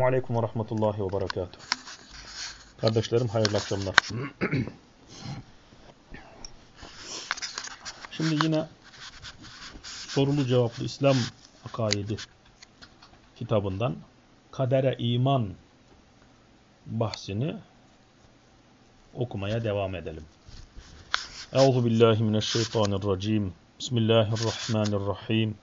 Aleyküm ve rahmetullahi ve berekatuhu. Kardeşlerim hayırlı akşamlar. Şimdi yine sorulu cevaplı İslam akaidi kitabından kadere iman bahsini okumaya devam edelim. Euzu billahi mineşşeytanirracim. Bismillahirrahmanirrahim.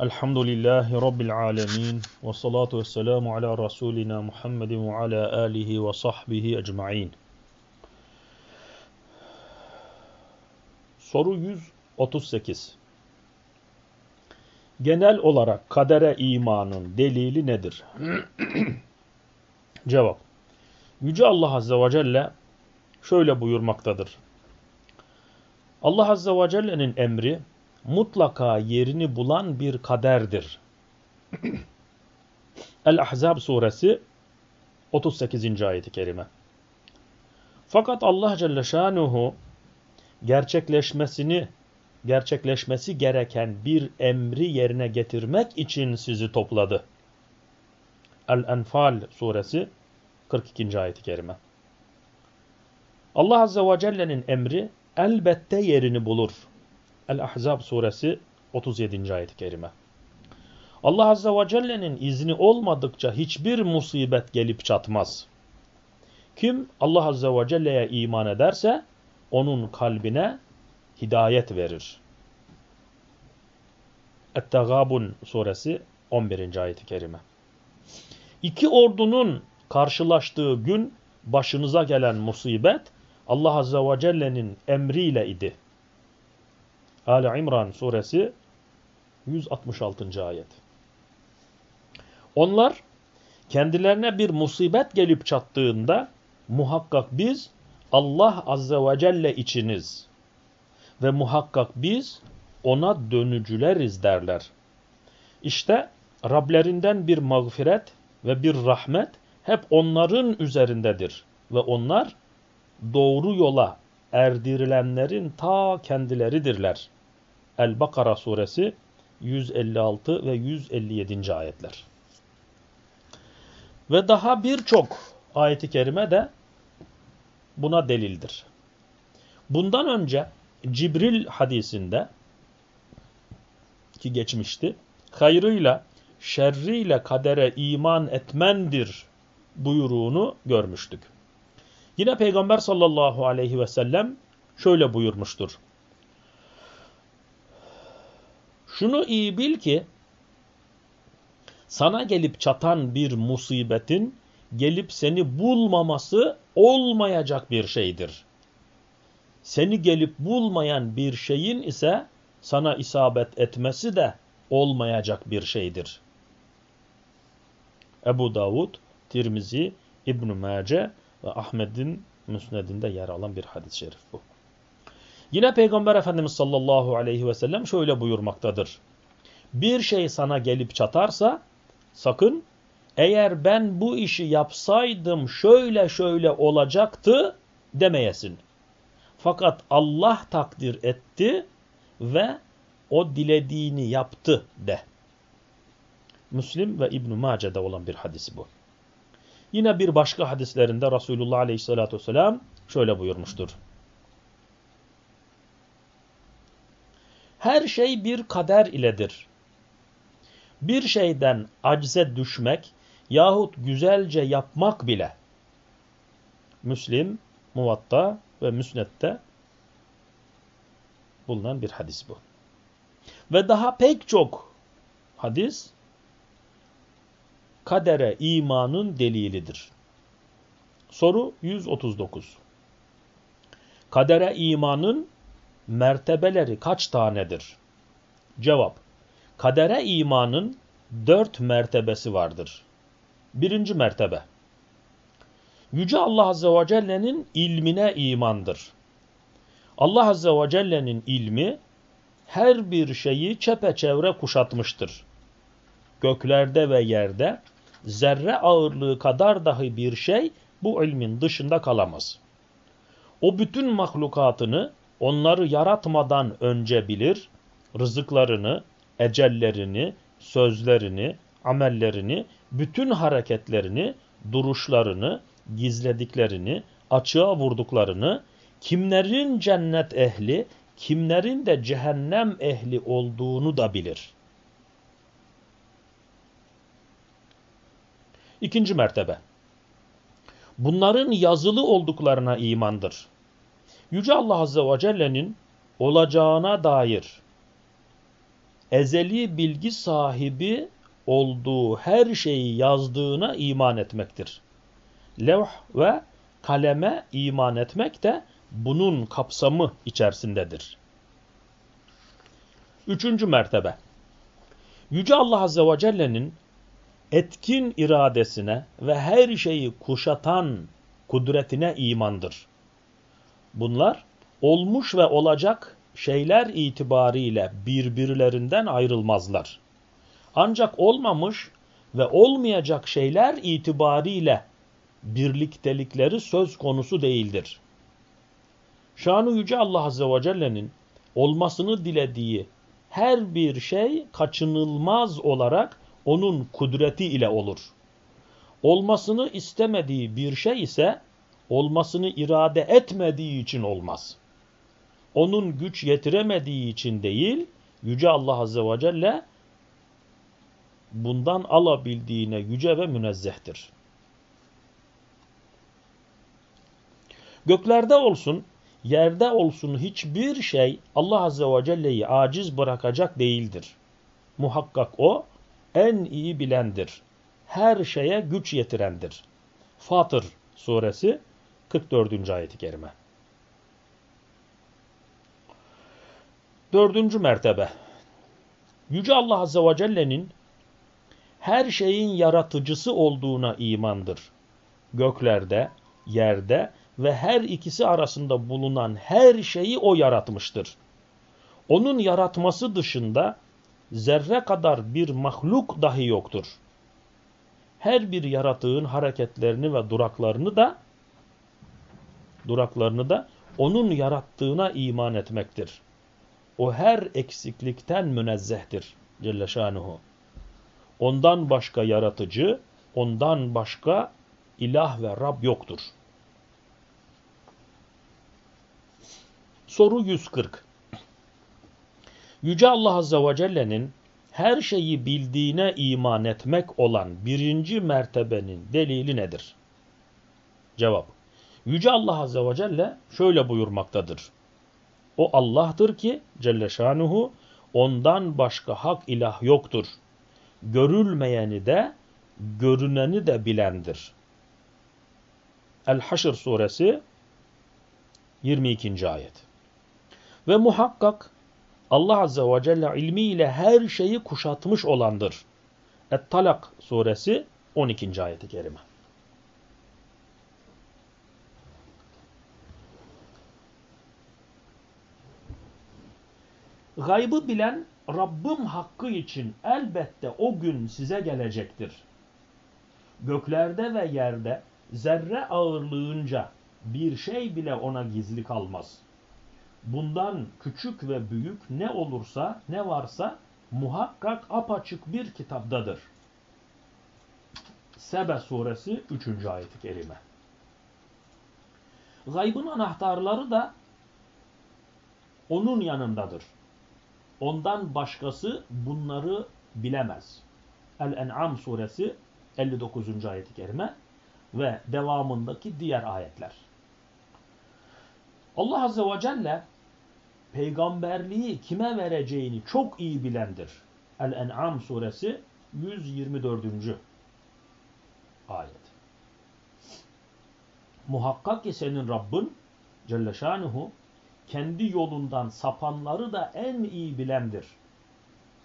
Elhamdülillahi Rabbil alemin. Ve salatu ve selamu ala Resulina Muhammedin ve ala alihi ve sahbihi ecma'in. Soru 138. Genel olarak kadere imanın delili nedir? Cevap. Yüce Allah Azze ve Celle şöyle buyurmaktadır. Allah Azze ve Celle'nin emri mutlaka yerini bulan bir kaderdir. El-Ahzab suresi 38. ayeti kerime. Fakat Allah Celle Şanuhu gerçekleşmesini gerçekleşmesi gereken bir emri yerine getirmek için sizi topladı. El-Enfal suresi 42. ayeti kerime. Allah Azze ve Celle'nin emri elbette yerini bulur. El-Ahzab suresi 37. ayet-i kerime. Allah Azze ve Celle'nin izni olmadıkça hiçbir musibet gelip çatmaz. Kim Allah Azze ve Celle'ye iman ederse onun kalbine hidayet verir. Et-Tegabun suresi 11. ayet-i kerime. İki ordunun karşılaştığı gün başınıza gelen musibet Allah Azze ve Celle'nin emriyle idi. Ali İmran suresi 166. ayet. Onlar kendilerine bir musibet gelip çattığında muhakkak biz Allah Azze ve Celle içiniz ve muhakkak biz ona dönücüleriz derler. İşte Rablerinden bir mağfiret ve bir rahmet hep onların üzerindedir ve onlar doğru yola erdirilenlerin ta kendileridirler. El-Bakara suresi 156 ve 157. ayetler. Ve daha birçok ayeti kerime de buna delildir. Bundan önce Cibril hadisinde ki geçmişti, hayrıyla şerriyle kadere iman etmendir buyruğunu görmüştük. Yine Peygamber sallallahu aleyhi ve sellem şöyle buyurmuştur. Şunu iyi bil ki sana gelip çatan bir musibetin gelip seni bulmaması olmayacak bir şeydir. Seni gelip bulmayan bir şeyin ise sana isabet etmesi de olmayacak bir şeydir. Ebu Davud, Tirmizi, İbn-i Mace ve Ahmet'in müsnedinde yer alan bir hadis-i şerif bu. Yine Peygamber Efendimiz sallallahu aleyhi ve sellem şöyle buyurmaktadır. Bir şey sana gelip çatarsa sakın eğer ben bu işi yapsaydım şöyle şöyle olacaktı demeyesin. Fakat Allah takdir etti ve o dilediğini yaptı de. Müslim ve İbn-i Mace'de olan bir hadisi bu. Yine bir başka hadislerinde Resulullah Aleyhisselatü Vesselam şöyle buyurmuştur. Her şey bir kader iledir. Bir şeyden acize düşmek yahut güzelce yapmak bile Müslim, Muvatta ve Müsnet'te bulunan bir hadis bu. Ve daha pek çok hadis kadere imanın delilidir. Soru 139. Kadere imanın mertebeleri kaç tanedir? Cevap. Kadere imanın dört mertebesi vardır. Birinci mertebe. Yüce Allah Azze ve Celle'nin ilmine imandır. Allah Azze ve Celle'nin ilmi her bir şeyi çepeçevre kuşatmıştır. Göklerde ve yerde zerre ağırlığı kadar dahi bir şey bu ilmin dışında kalamaz. O bütün mahlukatını onları yaratmadan önce bilir, rızıklarını, ecellerini, sözlerini, amellerini bütün hareketlerini, duruşlarını, gizlediklerini, açığa vurduklarını, kimlerin cennet ehli, kimlerin de cehennem ehli olduğunu da bilir. İkinci mertebe. Bunların yazılı olduklarına imandır. Yüce Allah Azze ve Celle'nin olacağına dair ezeli bilgi sahibi olduğu her şeyi yazdığına iman etmektir. Levh ve kaleme iman etmek de bunun kapsamı içerisindedir. Üçüncü mertebe. Yüce Allah Azze ve Celle'nin etkin iradesine ve her şeyi kuşatan kudretine imandır. Bunlar olmuş ve olacak şeyler itibariyle birbirlerinden ayrılmazlar. Ancak olmamış ve olmayacak şeyler itibariyle birliktelikleri söz konusu değildir. Şanı Yüce Allah Azze ve Celle'nin olmasını dilediği her bir şey kaçınılmaz olarak onun kudreti ile olur. Olmasını istemediği bir şey ise olmasını irade etmediği için olmaz. Onun güç yetiremediği için değil, Yüce Allah Azze ve Celle bundan alabildiğine yüce ve münezzehtir. Göklerde olsun, yerde olsun hiçbir şey Allah Azze ve Celle'yi aciz bırakacak değildir. Muhakkak O en iyi bilendir. Her şeye güç yetirendir. Fatır suresi 44. ayeti kerime. Dördüncü mertebe. Yüce Allah Azze ve Celle'nin her şeyin yaratıcısı olduğuna imandır. Göklerde, yerde ve her ikisi arasında bulunan her şeyi O yaratmıştır. Onun yaratması dışında zerre kadar bir mahluk dahi yoktur. Her bir yaratığın hareketlerini ve duraklarını da duraklarını da onun yarattığına iman etmektir. O her eksiklikten münezzehtir Celle Şanuhu. Ondan başka yaratıcı, ondan başka ilah ve Rab yoktur. Soru 140. Yüce Allah Azze ve Celle'nin her şeyi bildiğine iman etmek olan birinci mertebenin delili nedir? Cevap. Yüce Allah Azze ve Celle şöyle buyurmaktadır. O Allah'tır ki Celle Şanuhu ondan başka hak ilah yoktur. Görülmeyeni de görüneni de bilendir. El-Haşr suresi 22. ayet. Ve muhakkak Allah Azze ve Celle ilmiyle her şeyi kuşatmış olandır. Et-Talak suresi 12. ayeti kerime. Gaybı bilen Rabbim hakkı için elbette o gün size gelecektir. Göklerde ve yerde zerre ağırlığınca bir şey bile ona gizli kalmaz. Bundan küçük ve büyük ne olursa ne varsa muhakkak apaçık bir kitaptadır. Sebe suresi 3. ayet-i kerime. Gaybın anahtarları da onun yanındadır. Ondan başkası bunları bilemez. El-En'am suresi 59. ayet-i kerime ve devamındaki diğer ayetler. Allah Azze ve Celle peygamberliği kime vereceğini çok iyi bilendir. El-En'am suresi 124. ayet. Muhakkak ki senin Rabbin Celle Şanuhu kendi yolundan sapanları da en iyi bilendir.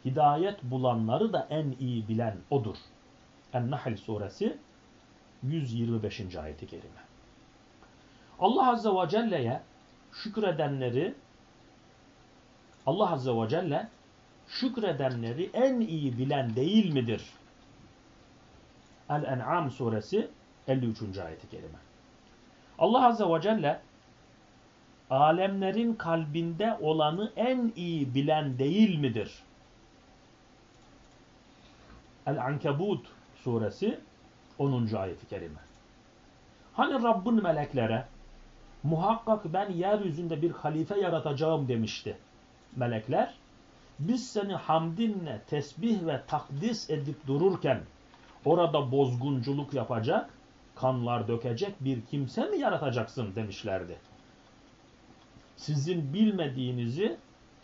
Hidayet bulanları da en iyi bilen odur. En-Nahl suresi 125. ayeti kerime. Allah Azze ve Celle'ye şükredenleri Allah Azze ve Celle şükredenleri en iyi bilen değil midir? El-En'am suresi 53. ayeti kerime. Allah Azze ve Celle alemlerin kalbinde olanı en iyi bilen değil midir? El-Ankebut suresi 10. ayeti kerime. Hani Rabbin meleklere muhakkak ben yeryüzünde bir halife yaratacağım demişti melekler. Biz seni hamdinle tesbih ve takdis edip dururken orada bozgunculuk yapacak, kanlar dökecek bir kimse mi yaratacaksın demişlerdi. Sizin bilmediğinizi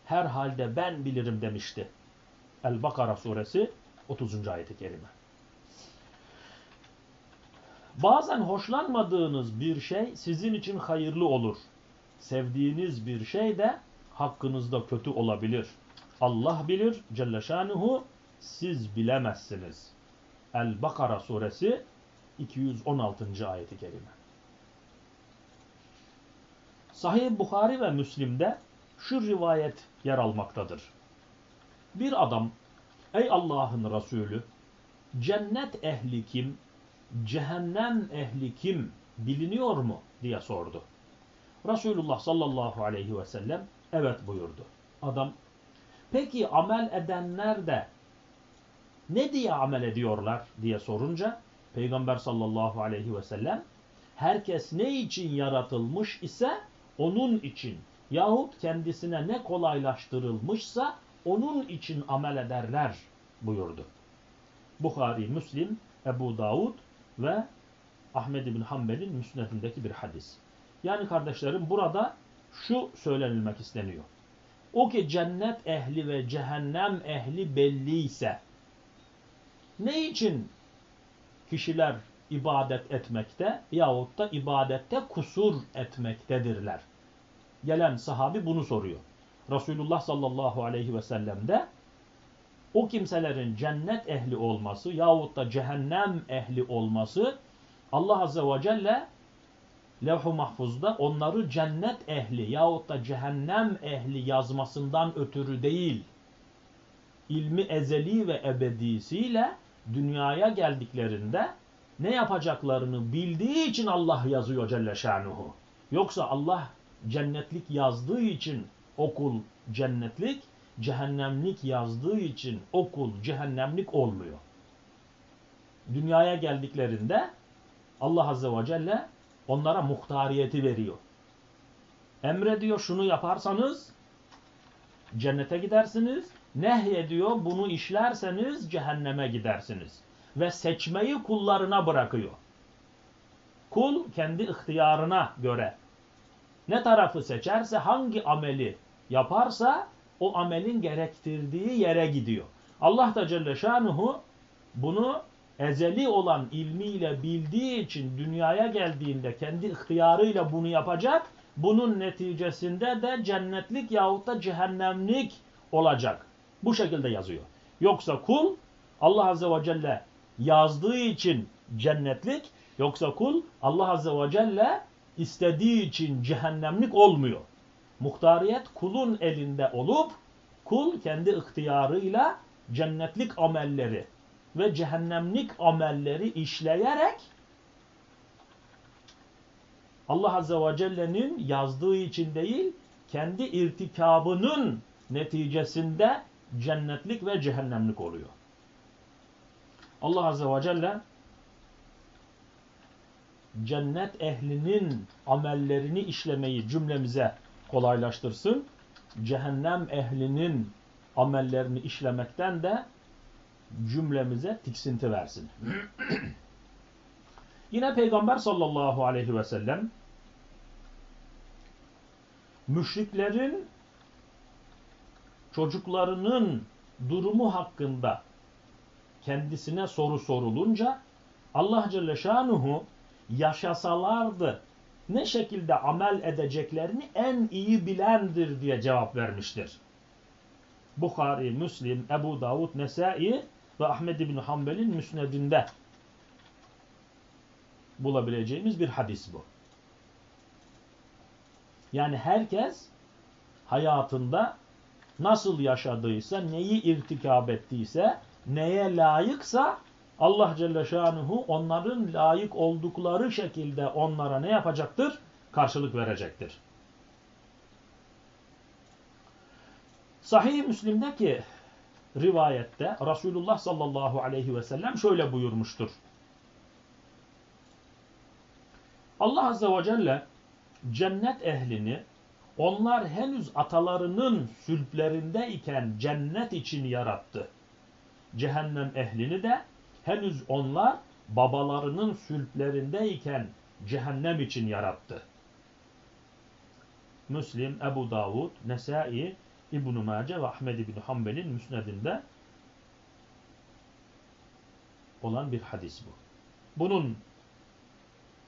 herhalde ben bilirim demişti. El-Bakara suresi 30. ayeti kerime. Bazen hoşlanmadığınız bir şey sizin için hayırlı olur. Sevdiğiniz bir şey de hakkınızda kötü olabilir. Allah bilir Celle Şanuhu siz bilemezsiniz. El-Bakara suresi 216. ayeti kerime. Sahih Bukhari ve Müslim'de şu rivayet yer almaktadır. Bir adam, ey Allah'ın Resulü, cennet ehli kim, cehennem ehli kim biliniyor mu diye sordu. Resulullah sallallahu aleyhi ve sellem evet buyurdu. Adam, peki amel edenler de ne diye amel ediyorlar diye sorunca Peygamber sallallahu aleyhi ve sellem herkes ne için yaratılmış ise onun için yahut kendisine ne kolaylaştırılmışsa onun için amel ederler buyurdu. Bukhari, Müslim, Ebu Davud ve Ahmed bin Hanbel'in müsnedindeki bir hadis. Yani kardeşlerim burada şu söylenilmek isteniyor. O ki cennet ehli ve cehennem ehli belliyse ne için kişiler ibadet etmekte yahut da ibadette kusur etmektedirler? Gelen sahabi bunu soruyor. Resulullah sallallahu aleyhi ve sellem de o kimselerin cennet ehli olması yahut da cehennem ehli olması Allah azze ve celle levh-u mahfuzda onları cennet ehli yahut da cehennem ehli yazmasından ötürü değil ilmi ezeli ve ebedisiyle dünyaya geldiklerinde ne yapacaklarını bildiği için Allah yazıyor Celle Şanuhu. Yoksa Allah cennetlik yazdığı için okul cennetlik, cehennemlik yazdığı için okul cehennemlik olmuyor. Dünyaya geldiklerinde Allah Azze ve Celle onlara muhtariyeti veriyor. Emrediyor şunu yaparsanız cennete gidersiniz. Nehyediyor bunu işlerseniz cehenneme gidersiniz. Ve seçmeyi kullarına bırakıyor. Kul kendi ihtiyarına göre ne tarafı seçerse hangi ameli yaparsa o amelin gerektirdiği yere gidiyor. Allah da Celle Şanuhu bunu ezeli olan ilmiyle bildiği için dünyaya geldiğinde kendi ihtiyarıyla bunu yapacak. Bunun neticesinde de cennetlik yahut da cehennemlik olacak. Bu şekilde yazıyor. Yoksa kul Allah Azze ve Celle yazdığı için cennetlik, yoksa kul Allah Azze ve Celle istediği için cehennemlik olmuyor. Muhtariyet kulun elinde olup kul kendi ihtiyarıyla cennetlik amelleri ve cehennemlik amelleri işleyerek Allah Azze ve Celle'nin yazdığı için değil, kendi irtikabının neticesinde cennetlik ve cehennemlik oluyor. Allah Azze ve Celle cennet ehlinin amellerini işlemeyi cümlemize kolaylaştırsın. Cehennem ehlinin amellerini işlemekten de cümlemize tiksinti versin. Yine Peygamber sallallahu aleyhi ve sellem müşriklerin çocuklarının durumu hakkında kendisine soru sorulunca Allah Celle Şanuhu yaşasalardı ne şekilde amel edeceklerini en iyi bilendir diye cevap vermiştir. Bukhari, Müslim, Ebu Davud, Nesai ve Ahmed bin Hanbel'in müsnedinde bulabileceğimiz bir hadis bu. Yani herkes hayatında nasıl yaşadıysa, neyi irtikab ettiyse, neye layıksa Allah Celle Şanuhu onların layık oldukları şekilde onlara ne yapacaktır? Karşılık verecektir. Sahih-i Müslim'deki rivayette Resulullah sallallahu aleyhi ve sellem şöyle buyurmuştur. Allah azze ve celle cennet ehlini onlar henüz atalarının sülplerinde iken cennet için yarattı. Cehennem ehlini de henüz onlar babalarının sülplerindeyken cehennem için yarattı. Müslim, Ebu Davud, Nesai, İbn-i Mace ve Ahmed İbn Hanbel'in müsnedinde olan bir hadis bu. Bunun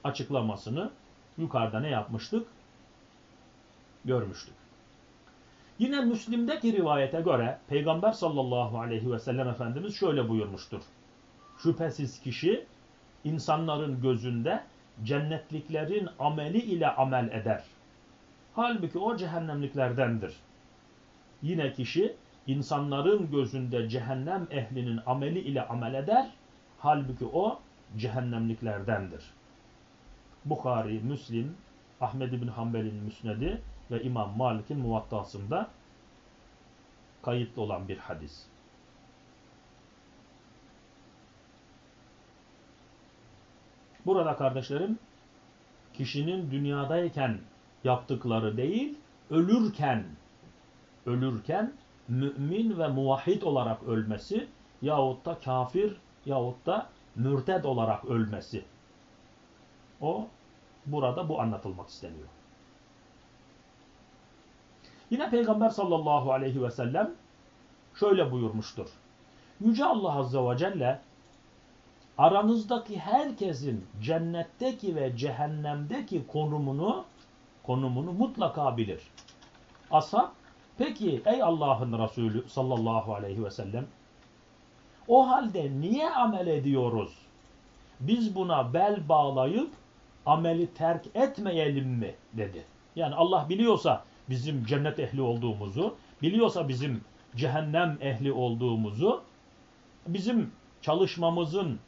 açıklamasını yukarıda ne yapmıştık? Görmüştük. Yine Müslim'deki rivayete göre Peygamber sallallahu aleyhi ve sellem Efendimiz şöyle buyurmuştur. Şüphesiz kişi insanların gözünde cennetliklerin ameli ile amel eder. Halbuki o cehennemliklerdendir. Yine kişi insanların gözünde cehennem ehlinin ameli ile amel eder. Halbuki o cehennemliklerdendir. Bukhari, Müslim, Ahmed bin Hanbel'in müsnedi ve İmam Malik'in muvattasında kayıtlı olan bir hadis. Burada kardeşlerim kişinin dünyadayken yaptıkları değil, ölürken ölürken mümin ve muvahhid olarak ölmesi yahut da kafir yahut da mürted olarak ölmesi. O burada bu anlatılmak isteniyor. Yine Peygamber sallallahu aleyhi ve sellem şöyle buyurmuştur. Yüce Allah azze ve celle aranızdaki herkesin cennetteki ve cehennemdeki konumunu konumunu mutlaka bilir. Ashab peki ey Allah'ın Resulü sallallahu aleyhi ve sellem o halde niye amel ediyoruz? Biz buna bel bağlayıp ameli terk etmeyelim mi? dedi. Yani Allah biliyorsa bizim cennet ehli olduğumuzu, biliyorsa bizim cehennem ehli olduğumuzu, bizim çalışmamızın,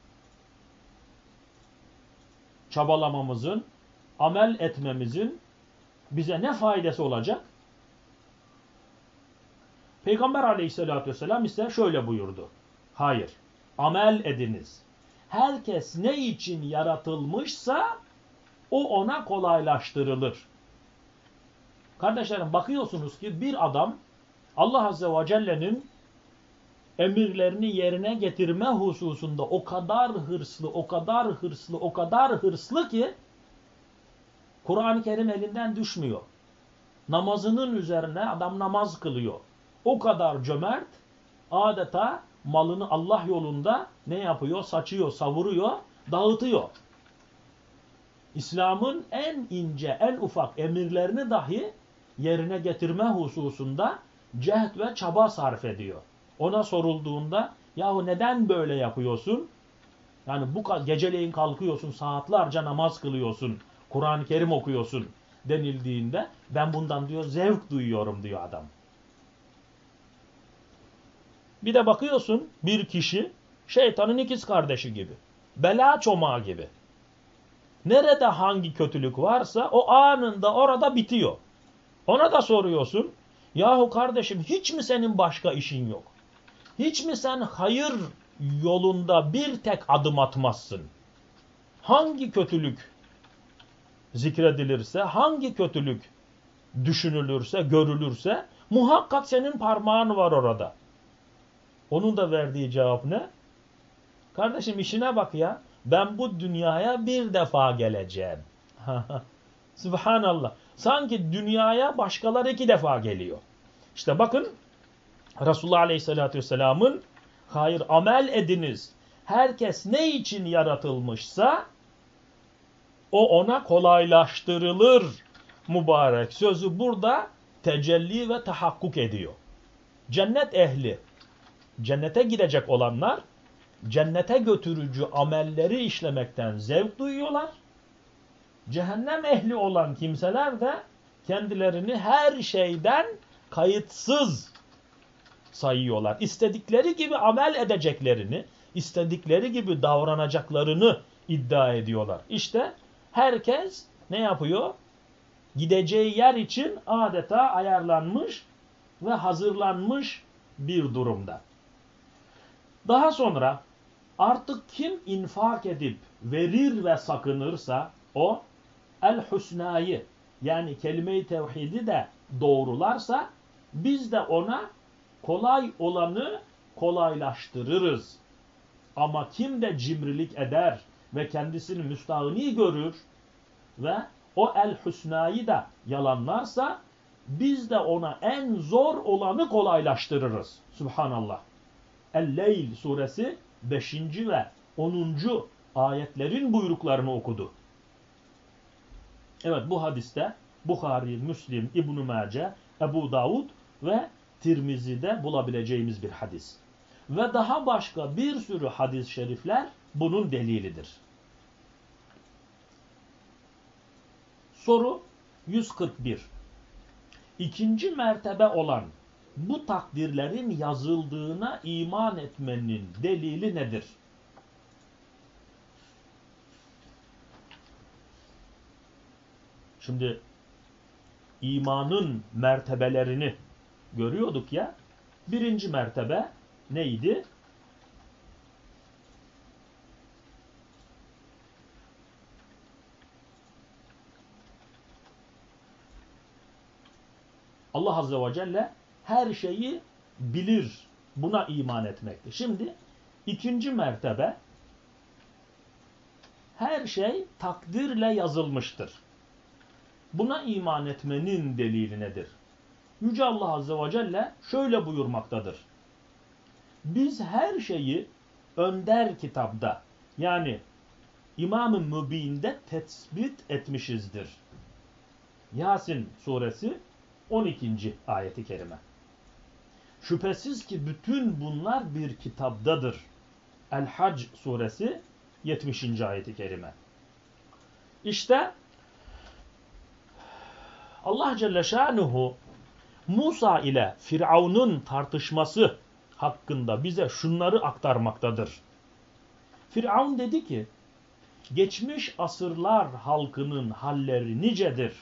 çabalamamızın, amel etmemizin bize ne faydası olacak? Peygamber aleyhissalatü vesselam ise şöyle buyurdu. Hayır, amel ediniz. Herkes ne için yaratılmışsa o ona kolaylaştırılır. Kardeşlerim bakıyorsunuz ki bir adam Allah Azze ve Celle'nin emirlerini yerine getirme hususunda o kadar hırslı, o kadar hırslı, o kadar hırslı ki Kur'an-ı Kerim elinden düşmüyor. Namazının üzerine adam namaz kılıyor. O kadar cömert adeta malını Allah yolunda ne yapıyor? Saçıyor, savuruyor, dağıtıyor. İslam'ın en ince, en ufak emirlerini dahi yerine getirme hususunda cehd ve çaba sarf ediyor. Ona sorulduğunda yahu neden böyle yapıyorsun? Yani bu geceleyin kalkıyorsun, saatlerce namaz kılıyorsun, Kur'an-ı Kerim okuyorsun denildiğinde ben bundan diyor zevk duyuyorum diyor adam. Bir de bakıyorsun bir kişi şeytanın ikiz kardeşi gibi. Bela çomağı gibi. Nerede hangi kötülük varsa o anında orada bitiyor. Ona da soruyorsun. Yahu kardeşim hiç mi senin başka işin yok? Hiç mi sen hayır yolunda bir tek adım atmazsın? Hangi kötülük zikredilirse, hangi kötülük düşünülürse, görülürse muhakkak senin parmağın var orada. Onun da verdiği cevap ne? Kardeşim işine bak ya. Ben bu dünyaya bir defa geleceğim. Subhanallah. Sanki dünyaya başkaları iki defa geliyor. İşte bakın Resulullah Aleyhisselatü Vesselam'ın hayır amel ediniz. Herkes ne için yaratılmışsa o ona kolaylaştırılır mübarek sözü burada tecelli ve tahakkuk ediyor. Cennet ehli, cennete gidecek olanlar cennete götürücü amelleri işlemekten zevk duyuyorlar. Cehennem ehli olan kimseler de kendilerini her şeyden kayıtsız sayıyorlar. İstedikleri gibi amel edeceklerini, istedikleri gibi davranacaklarını iddia ediyorlar. İşte herkes ne yapıyor? Gideceği yer için adeta ayarlanmış ve hazırlanmış bir durumda. Daha sonra artık kim infak edip verir ve sakınırsa o el-husnayı yani kelime-i tevhidi de doğrularsa biz de ona kolay olanı kolaylaştırırız. Ama kim de cimrilik eder ve kendisini müstahni görür ve o el-husnayı da yalanlarsa biz de ona en zor olanı kolaylaştırırız. Subhanallah. El-Leyl suresi 5. ve 10. ayetlerin buyruklarını okudu. Evet bu hadiste Bukhari, Müslim, İbn-i Mace, Ebu Davud ve Tirmizi'de bulabileceğimiz bir hadis. Ve daha başka bir sürü hadis-i şerifler bunun delilidir. Soru 141. İkinci mertebe olan bu takdirlerin yazıldığına iman etmenin delili nedir? Şimdi imanın mertebelerini görüyorduk ya. Birinci mertebe neydi? Allah Azze ve Celle her şeyi bilir. Buna iman etmektir. Şimdi ikinci mertebe her şey takdirle yazılmıştır. Buna iman etmenin delili nedir? Yüce Allah Azze ve Celle şöyle buyurmaktadır. Biz her şeyi önder kitapta yani İmam-ı Mübin'de tespit etmişizdir. Yasin suresi 12. ayeti kerime. Şüphesiz ki bütün bunlar bir kitaptadır. El-Hac suresi 70. ayeti kerime. İşte Allah Celle Şanuhu Musa ile Firavun'un tartışması hakkında bize şunları aktarmaktadır. Firavun dedi ki, geçmiş asırlar halkının halleri nicedir.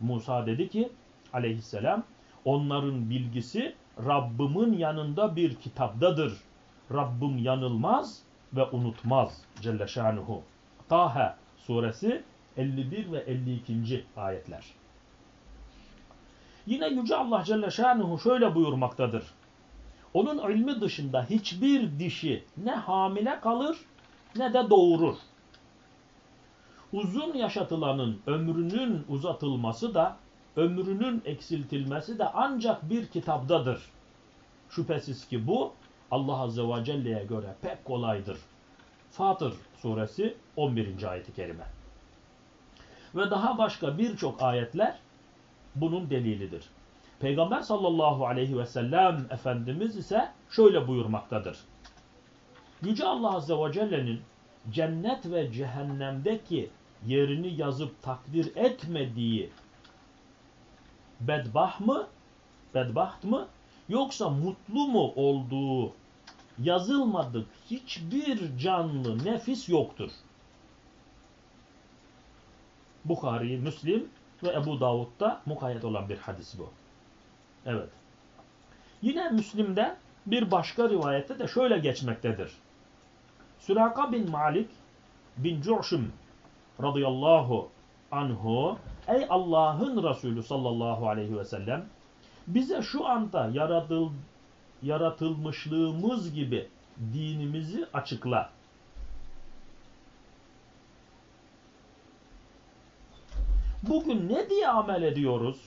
Musa dedi ki, aleyhisselam, onların bilgisi Rabbimin yanında bir kitaptadır. Rabbim yanılmaz ve unutmaz Celle Şanuhu. Taha suresi 51 ve 52. ayetler. Yine Yüce Allah Celle Şanuhu şöyle buyurmaktadır. Onun ilmi dışında hiçbir dişi ne hamile kalır ne de doğurur. Uzun yaşatılanın ömrünün uzatılması da ömrünün eksiltilmesi de ancak bir kitaptadır. Şüphesiz ki bu Allah Azze ve Celle'ye göre pek kolaydır. Fatır suresi 11. ayeti kerime. Ve daha başka birçok ayetler bunun delilidir. Peygamber sallallahu aleyhi ve sellem Efendimiz ise şöyle buyurmaktadır. Yüce Allah Azze ve Celle'nin cennet ve cehennemdeki yerini yazıp takdir etmediği bedbah mı, bedbaht mı yoksa mutlu mu olduğu yazılmadık hiçbir canlı nefis yoktur. Bukhari, Müslim ve Ebu Davud'da mukayyet olan bir hadis bu. Evet. Yine Müslim'de bir başka rivayette de şöyle geçmektedir. Süraka bin Malik bin Cu'şum radıyallahu anhu ey Allah'ın Resulü sallallahu aleyhi ve sellem bize şu anda yaratıl, yaratılmışlığımız gibi dinimizi açıkla. Bugün ne diye amel ediyoruz?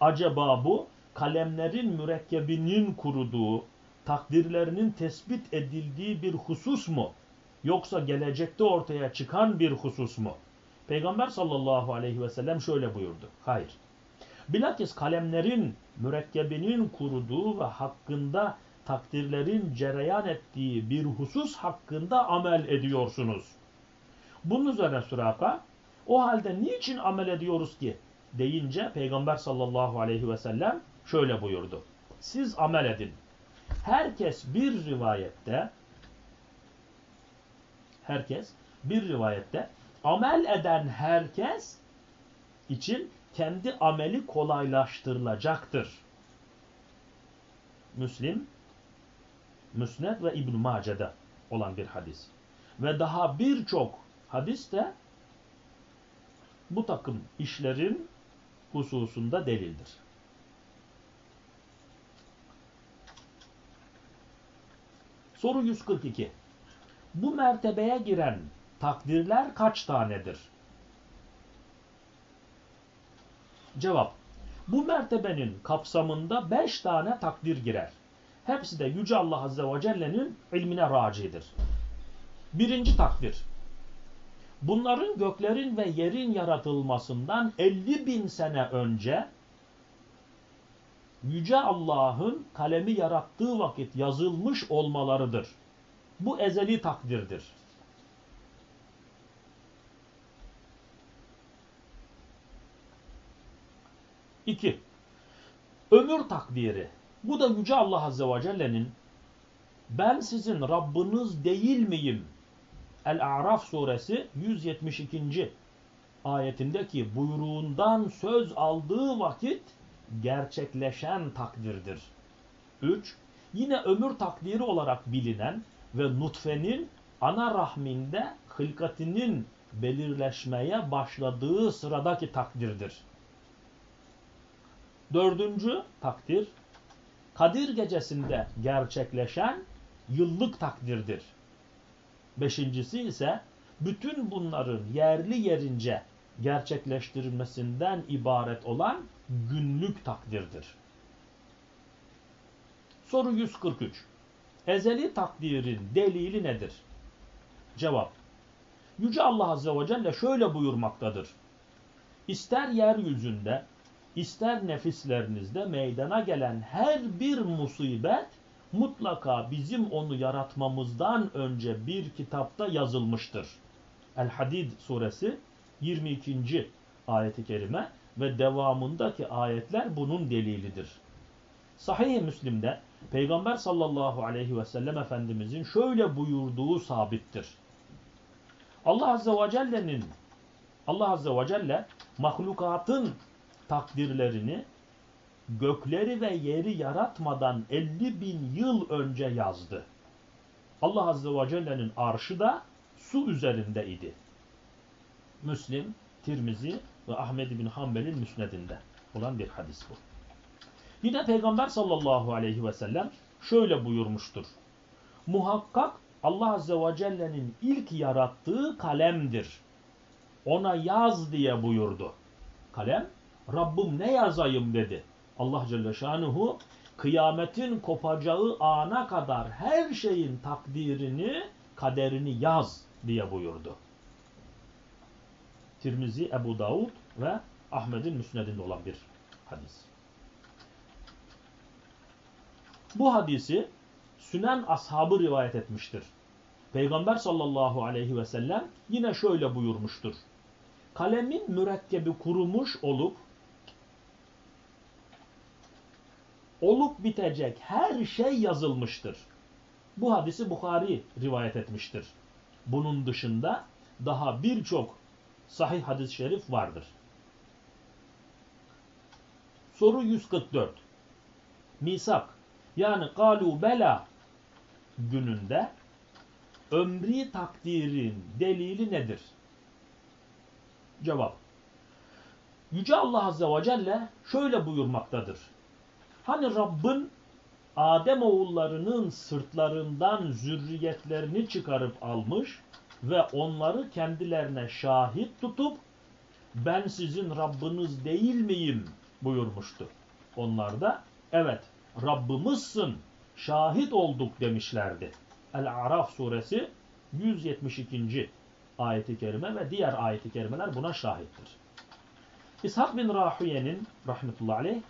Acaba bu kalemlerin mürekkebinin kuruduğu, takdirlerinin tespit edildiği bir husus mu? Yoksa gelecekte ortaya çıkan bir husus mu? Peygamber sallallahu aleyhi ve sellem şöyle buyurdu. Hayır. Bilakis kalemlerin mürekkebinin kuruduğu ve hakkında takdirlerin cereyan ettiği bir husus hakkında amel ediyorsunuz. Bunun üzerine Süraka, o halde niçin amel ediyoruz ki? deyince Peygamber sallallahu aleyhi ve sellem şöyle buyurdu. Siz amel edin. Herkes bir rivayette herkes bir rivayette amel eden herkes için kendi ameli kolaylaştırılacaktır. Müslim Müsned ve İbn Mace'de olan bir hadis. Ve daha birçok hadis de bu takım işlerin hususunda delildir. Soru 142. Bu mertebeye giren takdirler kaç tanedir? Cevap. Bu mertebenin kapsamında beş tane takdir girer. Hepsi de Yüce Allah Azze ve Celle'nin ilmine racidir. Birinci takdir. Bunların göklerin ve yerin yaratılmasından 50 bin sene önce Yüce Allah'ın kalemi yarattığı vakit yazılmış olmalarıdır. Bu ezeli takdirdir. İki, ömür takdiri. Bu da Yüce Allah Azze ve Celle'nin ben sizin Rabbiniz değil miyim? El-A'raf suresi 172. ayetindeki buyruğundan söz aldığı vakit gerçekleşen takdirdir. 3. Yine ömür takdiri olarak bilinen ve nutfenin ana rahminde hılkatinin belirleşmeye başladığı sıradaki takdirdir. Dördüncü takdir, Kadir gecesinde gerçekleşen yıllık takdirdir. Beşincisi ise bütün bunların yerli yerince gerçekleştirilmesinden ibaret olan günlük takdirdir. Soru 143. Ezeli takdirin delili nedir? Cevap. Yüce Allah Azze ve Celle şöyle buyurmaktadır. İster yeryüzünde, ister nefislerinizde meydana gelen her bir musibet mutlaka bizim onu yaratmamızdan önce bir kitapta yazılmıştır. El-Hadid suresi 22. ayeti kerime ve devamındaki ayetler bunun delilidir. Sahih-i Müslim'de Peygamber sallallahu aleyhi ve sellem Efendimizin şöyle buyurduğu sabittir. Allah Azze ve Celle'nin Allah Azze ve Celle mahlukatın takdirlerini gökleri ve yeri yaratmadan 50 bin yıl önce yazdı. Allah Azze ve Celle'nin arşı da su üzerinde idi. Müslim, Tirmizi ve Ahmed bin Hanbel'in müsnedinde olan bir hadis bu. Yine Peygamber sallallahu aleyhi ve sellem şöyle buyurmuştur. Muhakkak Allah Azze ve Celle'nin ilk yarattığı kalemdir. Ona yaz diye buyurdu. Kalem, Rabbim ne yazayım dedi. Allah Celle Şanuhu kıyametin kopacağı ana kadar her şeyin takdirini, kaderini yaz diye buyurdu. Tirmizi, Ebu Davud ve Ahmet'in müsnedinde olan bir hadis. Bu hadisi Sünen ashabı rivayet etmiştir. Peygamber sallallahu aleyhi ve sellem yine şöyle buyurmuştur. Kalemin mürekkebi kurumuş olup olup bitecek her şey yazılmıştır. Bu hadisi Bukhari rivayet etmiştir. Bunun dışında daha birçok sahih hadis-i şerif vardır. Soru 144. Misak yani kalu bela gününde ömri takdirin delili nedir? Cevap. Yüce Allah Azze ve Celle şöyle buyurmaktadır. Hani Rabbin Adem oğullarının sırtlarından zürriyetlerini çıkarıp almış ve onları kendilerine şahit tutup ben sizin Rabbiniz değil miyim buyurmuştu. Onlar da evet Rabbimizsin şahit olduk demişlerdi. El-Araf suresi 172. ayeti kerime ve diğer ayeti kerimeler buna şahittir. İshak bin Rahiye'nin rahmetullahi aleyh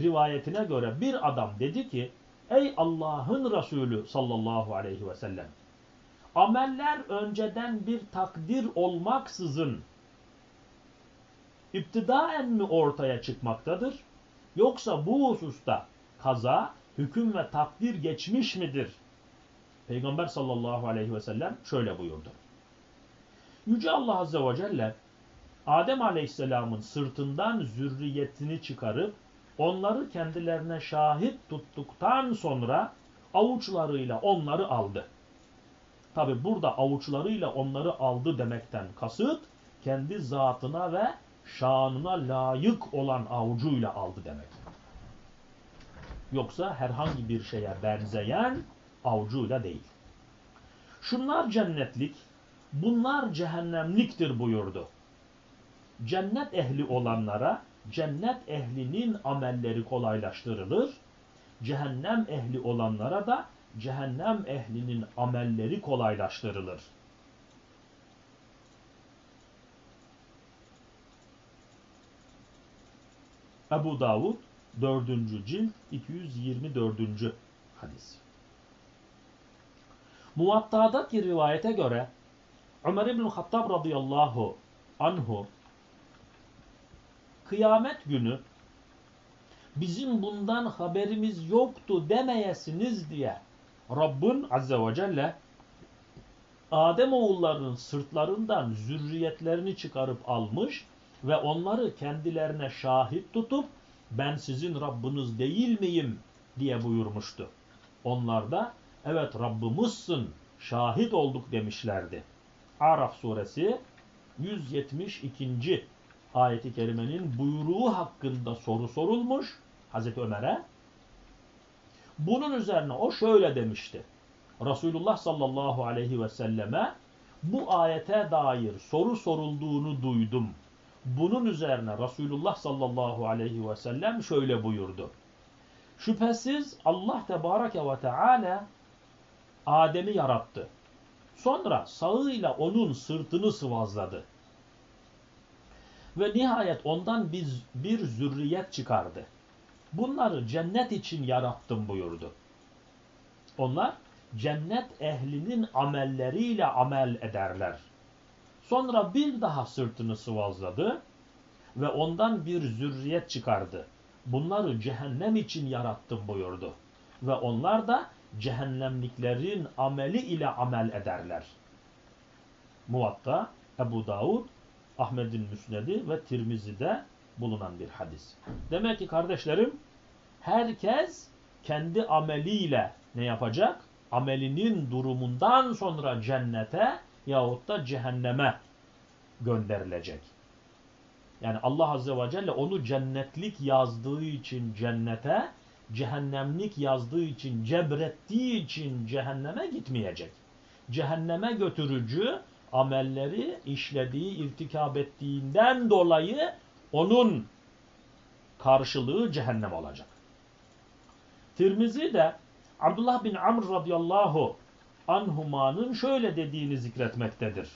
rivayetine göre bir adam dedi ki ey Allah'ın Resulü sallallahu aleyhi ve sellem ameller önceden bir takdir olmaksızın iptidaen mi ortaya çıkmaktadır? Yoksa bu hususta kaza, hüküm ve takdir geçmiş midir? Peygamber sallallahu aleyhi ve sellem şöyle buyurdu. Yüce Allah azze ve celle Adem aleyhisselamın sırtından zürriyetini çıkarıp onları kendilerine şahit tuttuktan sonra avuçlarıyla onları aldı. Tabi burada avuçlarıyla onları aldı demekten kasıt kendi zatına ve şanına layık olan avucuyla aldı demek. Yoksa herhangi bir şeye benzeyen avucuyla değil. Şunlar cennetlik, bunlar cehennemliktir buyurdu. Cennet ehli olanlara cennet ehlinin amelleri kolaylaştırılır. Cehennem ehli olanlara da cehennem ehlinin amelleri kolaylaştırılır. Ebu Davud 4. cilt 224. hadis. Muvatta'daki rivayete göre Ömer İbn Hattab radıyallahu anhu kıyamet günü bizim bundan haberimiz yoktu demeyesiniz diye Rabbin Azze ve Celle Adem oğullarının sırtlarından zürriyetlerini çıkarıp almış ve onları kendilerine şahit tutup ben sizin Rabbiniz değil miyim diye buyurmuştu. Onlar da evet Rabbimizsin şahit olduk demişlerdi. Araf suresi 172. ayeti kerimenin buyruğu hakkında soru sorulmuş Hazreti Ömer'e. Bunun üzerine o şöyle demişti. Resulullah sallallahu aleyhi ve selleme bu ayete dair soru sorulduğunu duydum. Bunun üzerine Resulullah sallallahu aleyhi ve sellem şöyle buyurdu. Şüphesiz Allah tebareke ve teala Adem'i yarattı. Sonra sağıyla onun sırtını sıvazladı. Ve nihayet ondan biz bir zürriyet çıkardı. Bunları cennet için yarattım buyurdu. Onlar cennet ehlinin amelleriyle amel ederler. Sonra bir daha sırtını sıvazladı ve ondan bir zürriyet çıkardı. Bunları cehennem için yarattım buyurdu. Ve onlar da cehennemliklerin ameli ile amel ederler. Muvatta Ebu Davud, Ahmet'in Müsnedi ve Tirmizi'de bulunan bir hadis. Demek ki kardeşlerim herkes kendi ameliyle ne yapacak? Amelinin durumundan sonra cennete yahut da cehenneme gönderilecek. Yani Allah Azze ve Celle onu cennetlik yazdığı için cennete, cehennemlik yazdığı için, cebrettiği için cehenneme gitmeyecek. Cehenneme götürücü amelleri işlediği, irtikab ettiğinden dolayı onun karşılığı cehennem olacak. Tirmizi de Abdullah bin Amr radıyallahu anhumanın şöyle dediğini zikretmektedir.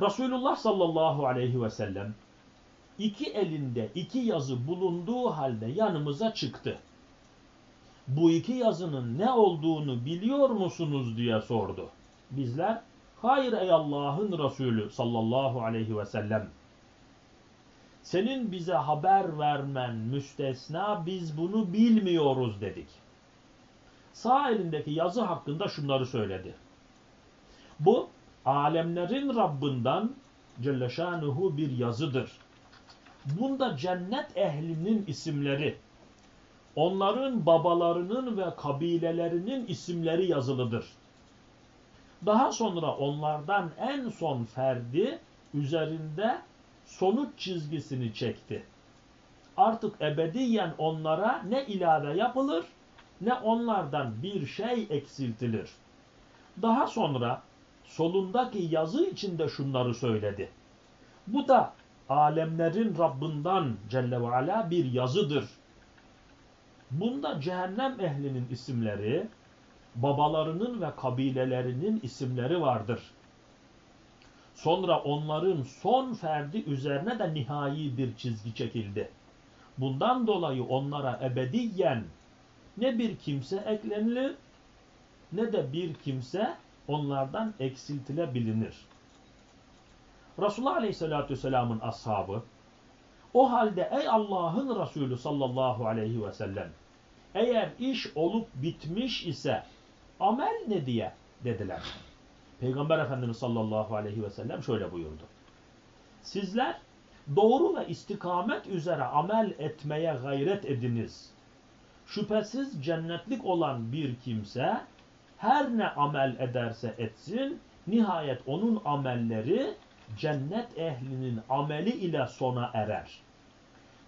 Resulullah sallallahu aleyhi ve sellem iki elinde iki yazı bulunduğu halde yanımıza çıktı. Bu iki yazının ne olduğunu biliyor musunuz diye sordu. Bizler hayır ey Allah'ın Resulü sallallahu aleyhi ve sellem senin bize haber vermen müstesna biz bunu bilmiyoruz dedik. Sağ elindeki yazı hakkında şunları söyledi. Bu alemlerin Rabbinden Celle bir yazıdır. Bunda cennet ehlinin isimleri, onların babalarının ve kabilelerinin isimleri yazılıdır. Daha sonra onlardan en son ferdi üzerinde sonuç çizgisini çekti. Artık ebediyen onlara ne ilave yapılır ne onlardan bir şey eksiltilir. Daha sonra solundaki yazı içinde şunları söyledi. Bu da alemlerin Rabbinden Celle ve Ala bir yazıdır. Bunda cehennem ehlinin isimleri, babalarının ve kabilelerinin isimleri vardır. Sonra onların son ferdi üzerine de nihai bir çizgi çekildi. Bundan dolayı onlara ebediyen ne bir kimse eklenilir ne de bir kimse onlardan eksiltilebilinir. Resulullah Aleyhisselatü Vesselam'ın ashabı o halde ey Allah'ın Resulü sallallahu aleyhi ve sellem eğer iş olup bitmiş ise amel ne diye dediler. Peygamber Efendimiz sallallahu aleyhi ve sellem şöyle buyurdu. Sizler doğru ve istikamet üzere amel etmeye gayret ediniz. Şüphesiz cennetlik olan bir kimse her ne amel ederse etsin nihayet onun amelleri cennet ehlinin ameli ile sona erer.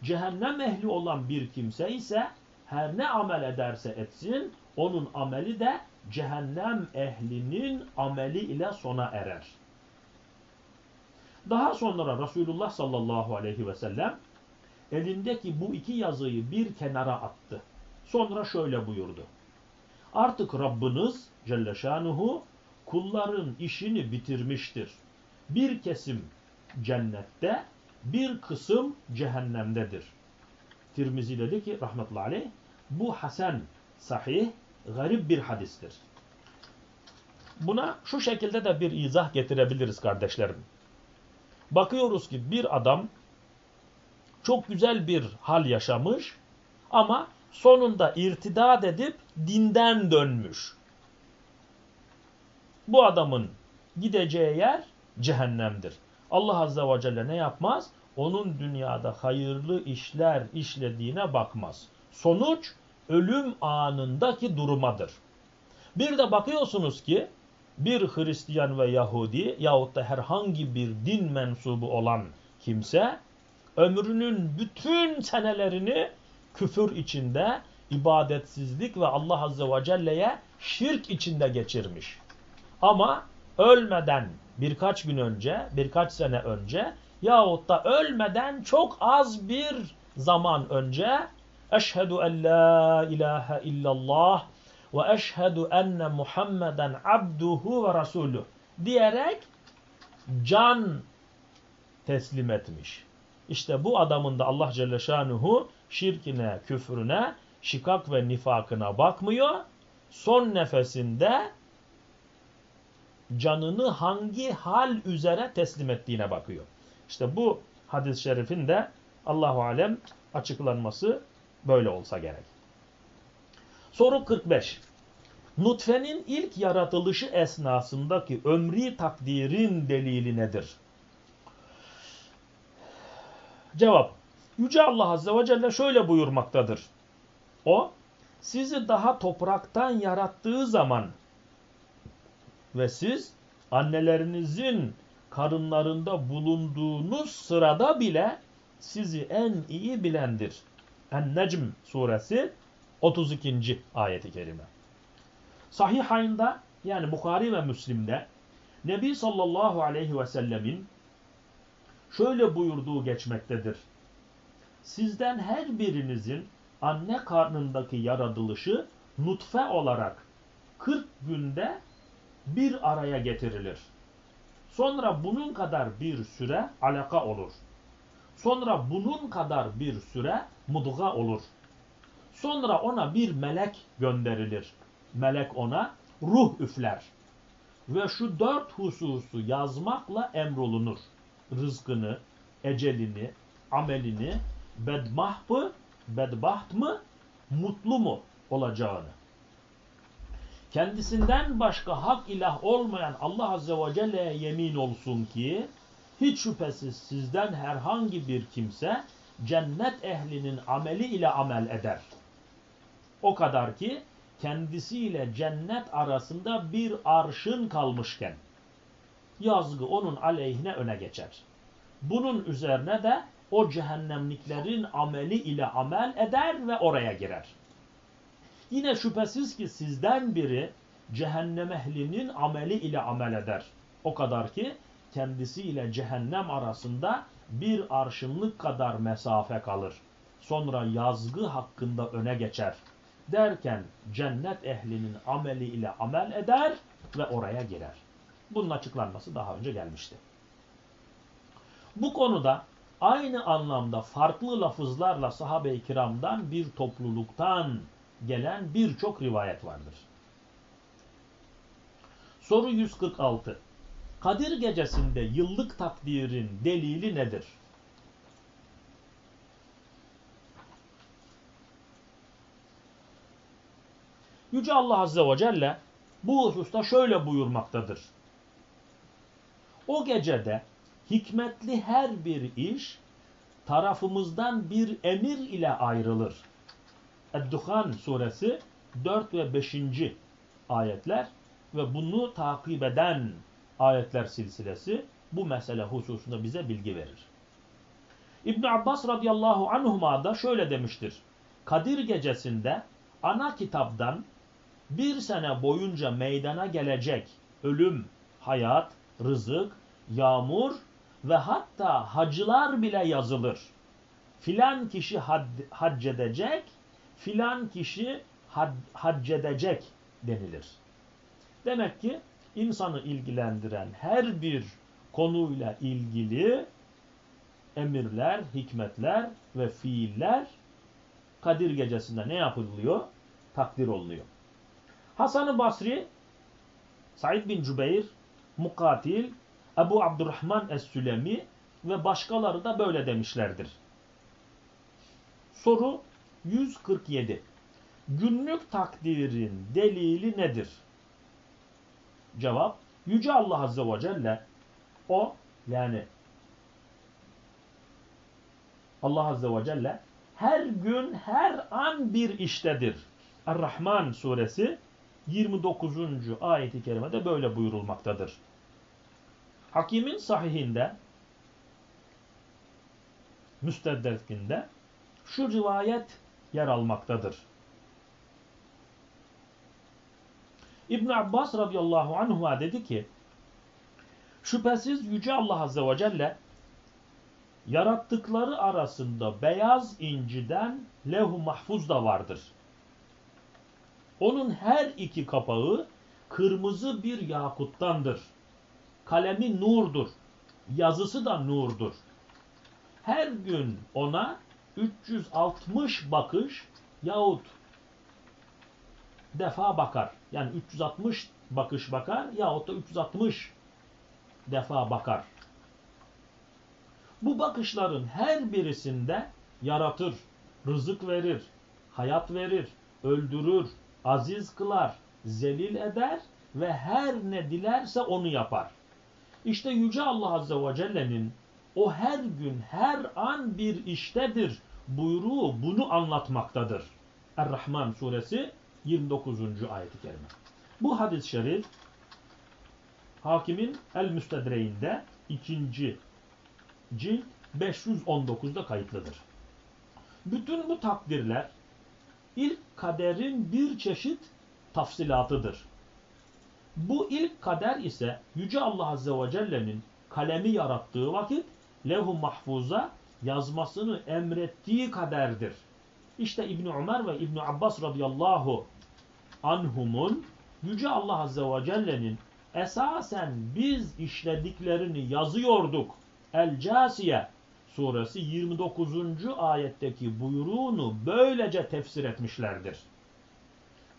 Cehennem ehli olan bir kimse ise her ne amel ederse etsin onun ameli de cehennem ehlinin ameli ile sona erer. Daha sonra Resulullah sallallahu aleyhi ve sellem elindeki bu iki yazıyı bir kenara attı. Sonra şöyle buyurdu. Artık Rabbiniz Celle Şanuhu kulların işini bitirmiştir. Bir kesim cennette, bir kısım cehennemdedir. Tirmizi dedi ki rahmetullahi aleyh, bu hasen, sahih, garip bir hadistir. Buna şu şekilde de bir izah getirebiliriz kardeşlerim. Bakıyoruz ki bir adam çok güzel bir hal yaşamış ama sonunda irtidat edip dinden dönmüş. Bu adamın gideceği yer cehennemdir. Allah Azze ve Celle ne yapmaz? Onun dünyada hayırlı işler işlediğine bakmaz. Sonuç ölüm anındaki durumadır. Bir de bakıyorsunuz ki bir Hristiyan ve Yahudi yahut da herhangi bir din mensubu olan kimse ömrünün bütün senelerini küfür içinde, ibadetsizlik ve Allah Azze ve Celle'ye şirk içinde geçirmiş. Ama ölmeden birkaç gün önce, birkaç sene önce yahut da ölmeden çok az bir zaman önce Eşhedü en la ilahe illallah ve eşhedü enne Muhammeden abduhu ve rasuluh diyerek can teslim etmiş. İşte bu adamın da Allah Celle Şanuhu şirkine, küfrüne, şikak ve nifakına bakmıyor. Son nefesinde canını hangi hal üzere teslim ettiğine bakıyor. İşte bu hadis-i şerifin de Allahu alem açıklanması böyle olsa gerek. Soru 45. Nutfenin ilk yaratılışı esnasındaki ömri takdirin delili nedir? Cevap. Yüce Allah Azze ve Celle şöyle buyurmaktadır. O, sizi daha topraktan yarattığı zaman ve siz annelerinizin karınlarında bulunduğunuz sırada bile sizi en iyi bilendir. En-Necm suresi 32. ayeti kerime. Sahihayn'da yani Bukhari ve Müslim'de Nebi sallallahu aleyhi ve sellemin şöyle buyurduğu geçmektedir. Sizden her birinizin anne karnındaki yaratılışı nutfe olarak 40 günde bir araya getirilir. Sonra bunun kadar bir süre alaka olur. Sonra bunun kadar bir süre mudga olur. Sonra ona bir melek gönderilir. Melek ona ruh üfler. Ve şu dört hususu yazmakla emrolunur. Rızkını, ecelini, amelini, bedmah mı, bedbaht mı, mutlu mu olacağını. Kendisinden başka hak ilah olmayan Allah Azze ve Celle'ye yemin olsun ki hiç şüphesiz sizden herhangi bir kimse cennet ehlinin ameli ile amel eder. O kadar ki kendisiyle cennet arasında bir arşın kalmışken yazgı onun aleyhine öne geçer. Bunun üzerine de o cehennemliklerin ameli ile amel eder ve oraya girer. Yine şüphesiz ki sizden biri cehennem ehlinin ameli ile amel eder. O kadar ki kendisiyle cehennem arasında bir arşınlık kadar mesafe kalır. Sonra yazgı hakkında öne geçer. Derken cennet ehlinin ameli ile amel eder ve oraya girer. Bunun açıklanması daha önce gelmişti. Bu konuda aynı anlamda farklı lafızlarla sahabe-i kiramdan bir topluluktan gelen birçok rivayet vardır. Soru 146. Kadir gecesinde yıllık takdirin delili nedir? Yüce Allah Azze ve Celle bu hususta şöyle buyurmaktadır. O gecede hikmetli her bir iş tarafımızdan bir emir ile ayrılır. Ed-Duhan suresi 4 ve 5. ayetler ve bunu takip eden ayetler silsilesi bu mesele hususunda bize bilgi verir. İbn Abbas radıyallahu anhuma da şöyle demiştir. Kadir gecesinde ana kitaptan bir sene boyunca meydana gelecek ölüm, hayat, rızık, yağmur ve hatta hacılar bile yazılır. Filan kişi had, hac edecek, filan kişi had, hac edecek denilir. Demek ki insanı ilgilendiren her bir konuyla ilgili emirler, hikmetler ve fiiller Kadir gecesinde ne yapılıyor? Takdir olunuyor. Hasan-ı Basri, Said bin Cübeyr, Mukatil, Ebu Abdurrahman Es-Sülemi ve başkaları da böyle demişlerdir. Soru 147. Günlük takdirin delili nedir? Cevap, Yüce Allah Azze ve Celle o yani Allah Azze ve Celle her gün her an bir iştedir. Er-Rahman suresi 29. ayeti kerimede böyle buyurulmaktadır. Hakimin sahihinde müsteddekinde şu rivayet yer almaktadır. İbn Abbas radıyallahu anh'a dedi ki şüphesiz Yüce Allah Azze ve Celle yarattıkları arasında beyaz inciden levh-u mahfuz da vardır. Onun her iki kapağı kırmızı bir yakuttandır. Kalemi nurdur. Yazısı da nurdur. Her gün ona 360 bakış yahut defa bakar. Yani 360 bakış bakar yahut da 360 defa bakar. Bu bakışların her birisinde yaratır, rızık verir, hayat verir, öldürür, aziz kılar, zelil eder ve her ne dilerse onu yapar. İşte Yüce Allah Azze ve Celle'nin o her gün, her an bir iştedir buyruğu bunu anlatmaktadır. Er-Rahman suresi 29. ayet-i kerime. Bu hadis-i şerif Hakimin El-Müstedre'inde ikinci cilt 519'da kayıtlıdır. Bütün bu takdirler ilk kaderin bir çeşit tafsilatıdır. Bu ilk kader ise Yüce Allah Azze ve Celle'nin kalemi yarattığı vakit levh-u mahfuza yazmasını emrettiği kaderdir. İşte İbn Ömer ve İbn Abbas radıyallahu anhumun Yüce Allah Azze ve Celle'nin esasen biz işlediklerini yazıyorduk. El-Casiye suresi 29. ayetteki buyruğunu böylece tefsir etmişlerdir.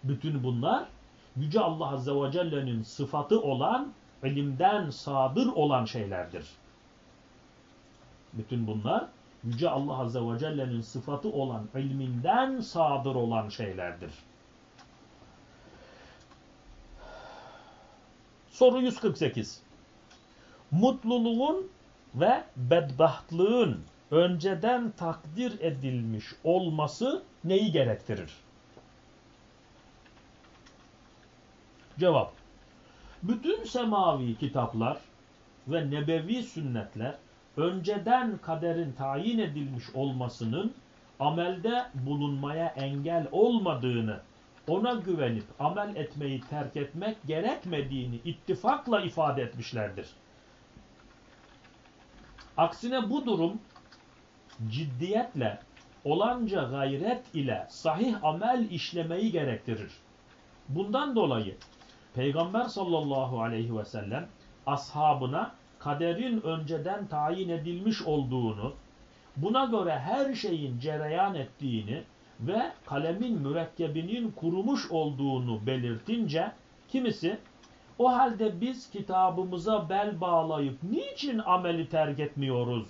Bütün bunlar Yüce Allah Azze ve Celle'nin sıfatı olan, ilimden sadır olan şeylerdir. Bütün bunlar Yüce Allah Azze ve Celle'nin sıfatı olan, ilminden sadır olan şeylerdir. Soru 148. Mutluluğun ve bedbahtlığın önceden takdir edilmiş olması neyi gerektirir? Cevap. Bütün semavi kitaplar ve nebevi sünnetler önceden kaderin tayin edilmiş olmasının amelde bulunmaya engel olmadığını, ona güvenip amel etmeyi terk etmek gerekmediğini ittifakla ifade etmişlerdir. Aksine bu durum ciddiyetle, olanca gayret ile sahih amel işlemeyi gerektirir. Bundan dolayı Peygamber sallallahu aleyhi ve sellem ashabına kaderin önceden tayin edilmiş olduğunu, buna göre her şeyin cereyan ettiğini ve kalemin mürekkebinin kurumuş olduğunu belirtince kimisi o halde biz kitabımıza bel bağlayıp niçin ameli terk etmiyoruz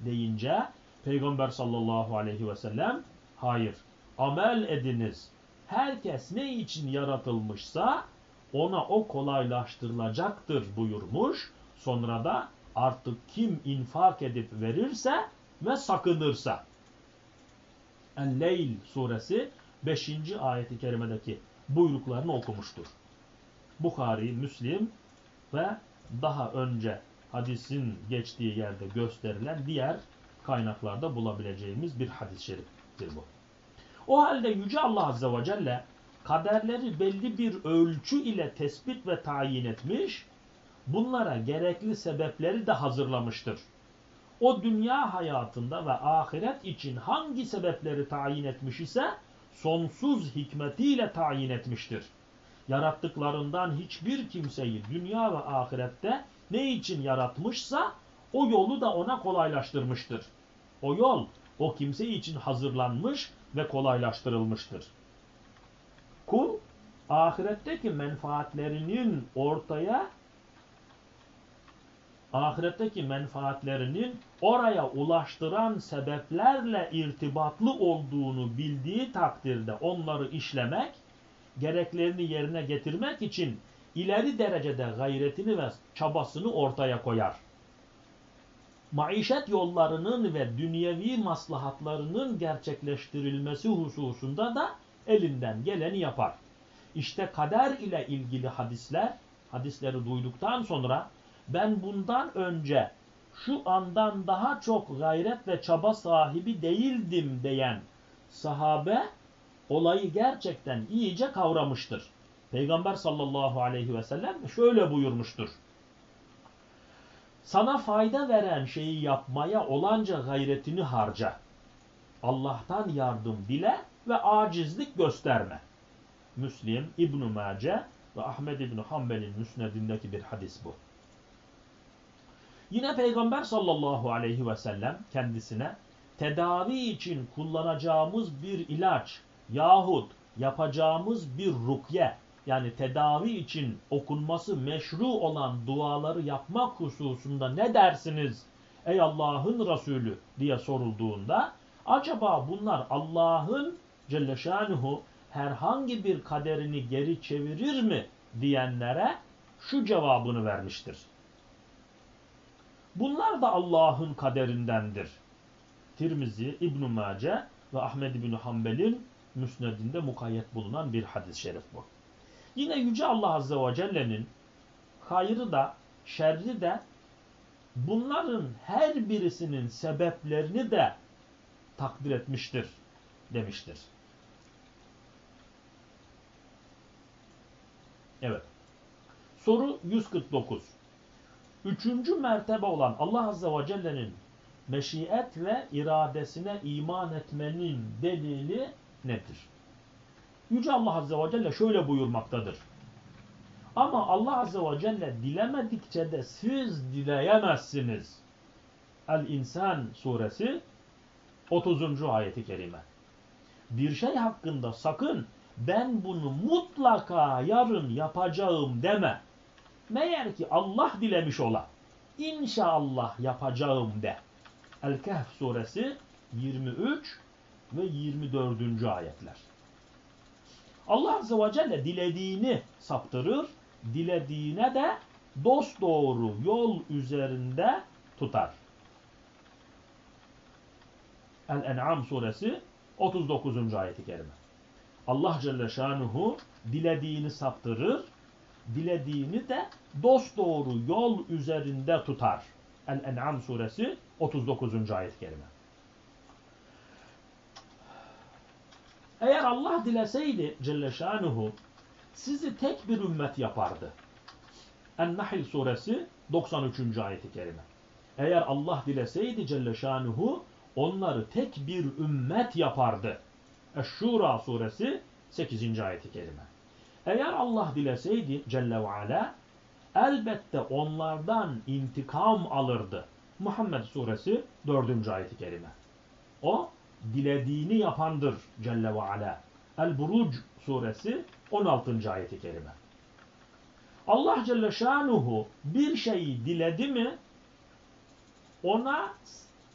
deyince Peygamber sallallahu aleyhi ve sellem hayır amel ediniz. Herkes ne için yaratılmışsa ona o kolaylaştırılacaktır buyurmuş. Sonra da artık kim infak edip verirse ve sakınırsa. El-Leyl suresi 5. ayeti kerimedeki buyruklarını okumuştur. Bukhari, Müslim ve daha önce hadisin geçtiği yerde gösterilen diğer kaynaklarda bulabileceğimiz bir hadis-i şeriftir bu. O halde Yüce Allah Azze ve Celle kaderleri belli bir ölçü ile tespit ve tayin etmiş, bunlara gerekli sebepleri de hazırlamıştır. O dünya hayatında ve ahiret için hangi sebepleri tayin etmiş ise sonsuz hikmetiyle tayin etmiştir. Yarattıklarından hiçbir kimseyi dünya ve ahirette ne için yaratmışsa o yolu da ona kolaylaştırmıştır. O yol o kimse için hazırlanmış ve kolaylaştırılmıştır. Kul ahiretteki menfaatlerinin ortaya ahiretteki menfaatlerinin oraya ulaştıran sebeplerle irtibatlı olduğunu bildiği takdirde onları işlemek, gereklerini yerine getirmek için ileri derecede gayretini ve çabasını ortaya koyar. Maişet yollarının ve dünyevi maslahatlarının gerçekleştirilmesi hususunda da elinden geleni yapar. İşte kader ile ilgili hadisler, hadisleri duyduktan sonra ben bundan önce şu andan daha çok gayret ve çaba sahibi değildim diyen sahabe olayı gerçekten iyice kavramıştır. Peygamber sallallahu aleyhi ve sellem şöyle buyurmuştur. Sana fayda veren şeyi yapmaya olanca gayretini harca. Allah'tan yardım dile ve acizlik gösterme. Müslim, İbn-i Mace ve Ahmed İbn Hanbel'in müsnedindeki bir hadis bu. Yine Peygamber sallallahu aleyhi ve sellem kendisine tedavi için kullanacağımız bir ilaç yahut yapacağımız bir rukye yani tedavi için okunması meşru olan duaları yapmak hususunda ne dersiniz ey Allah'ın Resulü diye sorulduğunda acaba bunlar Allah'ın Celle Şanuhu herhangi bir kaderini geri çevirir mi diyenlere şu cevabını vermiştir. Bunlar da Allah'ın kaderindendir. Tirmizi, İbn-i Mace ve Ahmed İbn Hanbel'in müsnedinde mukayyet bulunan bir hadis-i şerif bu. Yine Yüce Allah Azze ve Celle'nin hayrı da şerri de bunların her birisinin sebeplerini de takdir etmiştir demiştir. Evet. Soru 149. Üçüncü mertebe olan Allah Azze ve Celle'nin meşiyet ve iradesine iman etmenin delili nedir? Yüce Allah Azze ve Celle şöyle buyurmaktadır. Ama Allah Azze ve Celle dilemedikçe de siz dileyemezsiniz. El-İnsan suresi 30. ayeti kerime. Bir şey hakkında sakın ben bunu mutlaka yarın yapacağım deme. Meğer ki Allah dilemiş ola. İnşallah yapacağım de. El-Kehf suresi 23 ve 24. ayetler. Allah Azze ve Celle dilediğini saptırır, dilediğine de dost doğru yol üzerinde tutar. El-En'am suresi 39. ayeti kerime. Allah Celle Şanuhu dilediğini saptırır, dilediğini de dost doğru yol üzerinde tutar. El-En'am suresi 39. ayet-i kerime. Eğer Allah dileseydi Celle Şanuhu sizi tek bir ümmet yapardı. En-Nahl suresi 93. ayet-i kerime. Eğer Allah dileseydi Celle Şanuhu onları tek bir ümmet yapardı. Eş-Şura suresi 8. ayet-i kerime. Eğer Allah dileseydi Celle ve Ala elbette onlardan intikam alırdı. Muhammed suresi 4. ayet-i kerime. O dilediğini yapandır Celle ve Ala. El-Buruc suresi 16. ayet-i kerime. Allah Celle Şanuhu bir şeyi diledi mi ona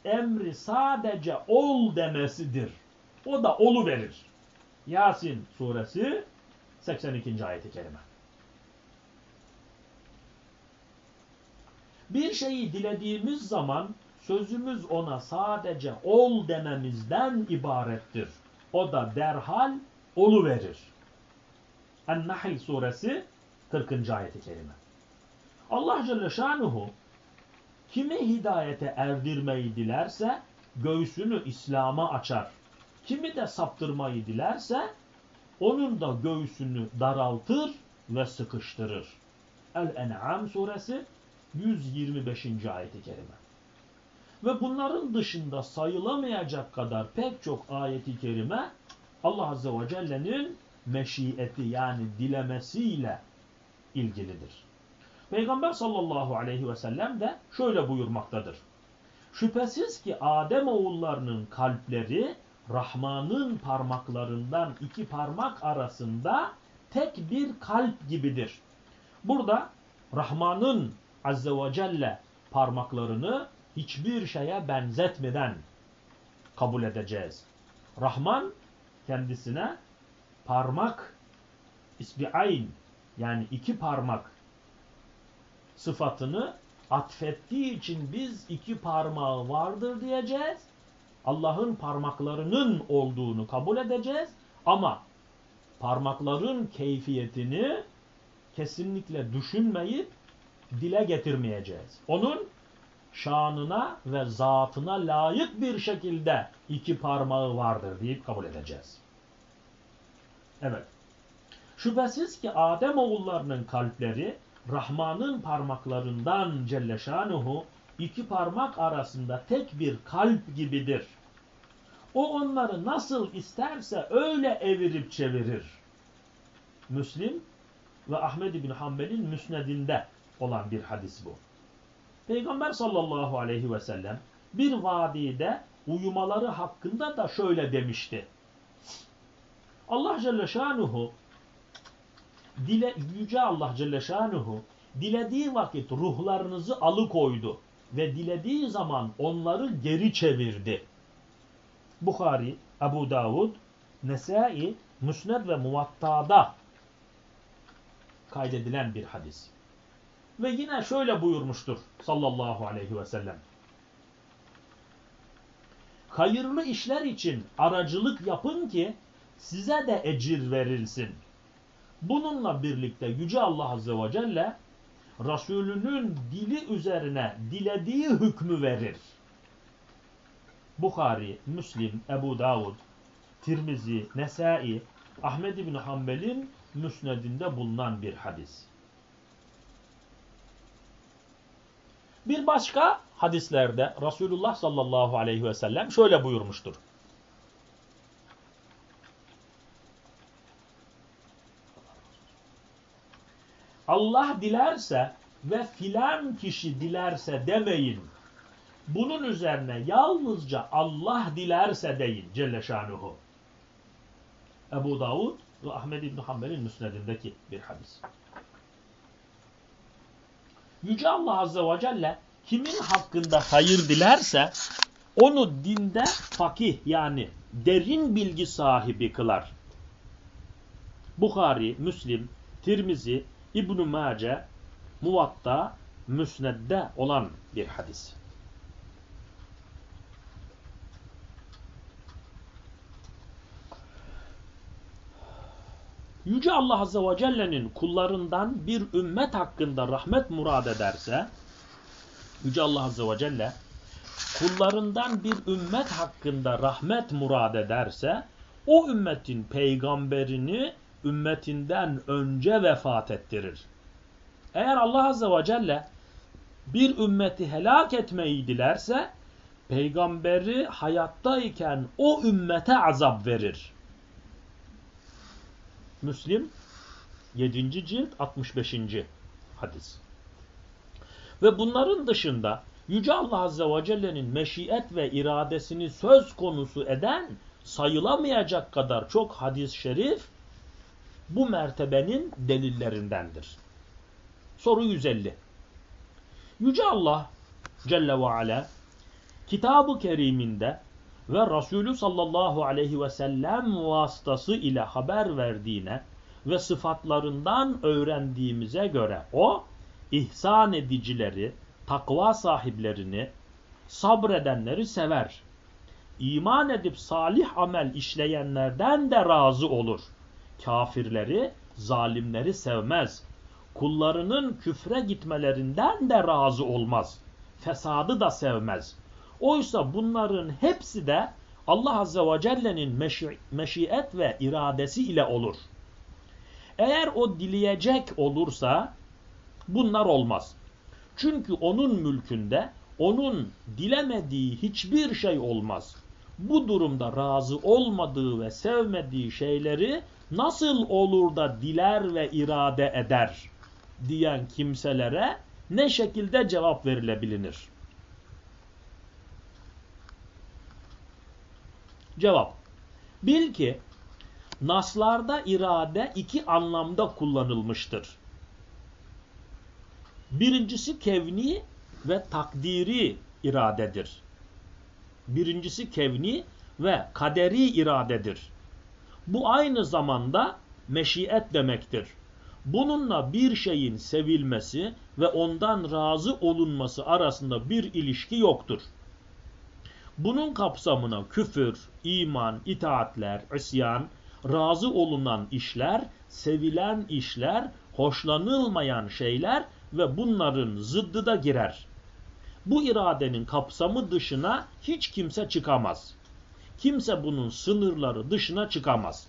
emri sadece ol demesidir. O da olu verir. Yasin suresi 82. ayet-i kerime. Bir şeyi dilediğimiz zaman sözümüz ona sadece ol dememizden ibarettir. O da derhal olu verir. En-Nahl suresi 40. ayeti kerime. Allah Celle Şanuhu kimi hidayete erdirmeyi dilerse göğsünü İslam'a açar. Kimi de saptırmayı dilerse onun da göğsünü daraltır ve sıkıştırır. El-En'am suresi 125. ayeti kerime. Ve bunların dışında sayılamayacak kadar pek çok ayeti kerime Allah Azze ve Celle'nin meşiyeti yani dilemesiyle ilgilidir. Peygamber sallallahu aleyhi ve sellem de şöyle buyurmaktadır. Şüphesiz ki Adem oğullarının kalpleri Rahman'ın parmaklarından iki parmak arasında tek bir kalp gibidir. Burada Rahman'ın Azze ve Celle parmaklarını hiçbir şeye benzetmeden kabul edeceğiz. Rahman kendisine parmak isbi'ayn yani iki parmak sıfatını atfettiği için biz iki parmağı vardır diyeceğiz. Allah'ın parmaklarının olduğunu kabul edeceğiz ama parmakların keyfiyetini kesinlikle düşünmeyip dile getirmeyeceğiz. Onun şanına ve zatına layık bir şekilde iki parmağı vardır deyip kabul edeceğiz. Evet. Şüphesiz ki Adem oğullarının kalpleri Rahman'ın parmaklarından Celle Şanuhu iki parmak arasında tek bir kalp gibidir. O onları nasıl isterse öyle evirip çevirir. Müslim ve Ahmed bin Hanbel'in müsnedinde olan bir hadis bu. Peygamber sallallahu aleyhi ve sellem bir vadide uyumaları hakkında da şöyle demişti. Allah Celle Şanuhu dile, Yüce Allah Celle Şanuhu dilediği vakit ruhlarınızı alıkoydu ve dilediği zaman onları geri çevirdi. Bukhari, Abu Davud, Nesai, Müsned ve Muvatta'da kaydedilen bir hadis. Ve yine şöyle buyurmuştur sallallahu aleyhi ve sellem. Hayırlı işler için aracılık yapın ki size de ecir verilsin. Bununla birlikte Yüce Allah Azze ve Celle Resulünün dili üzerine dilediği hükmü verir. Bukhari, Müslim, Ebu Davud, Tirmizi, Nesai, Ahmed bin Hanbel'in müsnedinde bulunan bir hadis. Bir başka hadislerde Resulullah sallallahu aleyhi ve sellem şöyle buyurmuştur. Allah dilerse ve filan kişi dilerse demeyin. Bunun üzerine yalnızca Allah dilerse deyin Celle Şanuhu. Ebu Davud ve Ahmed İbni Hanbel'in müsnedindeki bir hadis. Yüce Allah Azze ve Celle kimin hakkında hayır dilerse onu dinde fakih yani derin bilgi sahibi kılar. Bukhari, Müslim, Tirmizi, İbn-i Mace, Muvatta, Müsned'de olan bir hadis. Yüce Allah Azze ve Celle'nin kullarından bir ümmet hakkında rahmet murad ederse, Yüce Allah Azze ve Celle kullarından bir ümmet hakkında rahmet murad ederse, o ümmetin peygamberini ümmetinden önce vefat ettirir. Eğer Allah Azze ve Celle bir ümmeti helak etmeyi dilerse, peygamberi hayattayken o ümmete azap verir. Müslim 7. cilt 65. hadis. Ve bunların dışında Yüce Allah Azze ve Celle'nin meşiyet ve iradesini söz konusu eden sayılamayacak kadar çok hadis-i şerif bu mertebenin delillerindendir. Soru 150. Yüce Allah Celle ve Ala Kitab-ı Kerim'inde ve Resulü sallallahu aleyhi ve sellem vasıtası ile haber verdiğine ve sıfatlarından öğrendiğimize göre o ihsan edicileri, takva sahiplerini, sabredenleri sever. İman edip salih amel işleyenlerden de razı olur. Kafirleri, zalimleri sevmez. Kullarının küfre gitmelerinden de razı olmaz. Fesadı da sevmez. Oysa bunların hepsi de Allah Azze ve Celle'nin meşi meşiyet ve iradesi ile olur. Eğer o dileyecek olursa bunlar olmaz. Çünkü onun mülkünde onun dilemediği hiçbir şey olmaz. Bu durumda razı olmadığı ve sevmediği şeyleri nasıl olur da diler ve irade eder diyen kimselere ne şekilde cevap verilebilir? Cevap. Bil ki naslarda irade iki anlamda kullanılmıştır. Birincisi kevni ve takdiri iradedir. Birincisi kevni ve kaderi iradedir. Bu aynı zamanda meşiyet demektir. Bununla bir şeyin sevilmesi ve ondan razı olunması arasında bir ilişki yoktur. Bunun kapsamına küfür, iman, itaatler, isyan, razı olunan işler, sevilen işler, hoşlanılmayan şeyler ve bunların zıddı da girer. Bu iradenin kapsamı dışına hiç kimse çıkamaz. Kimse bunun sınırları dışına çıkamaz.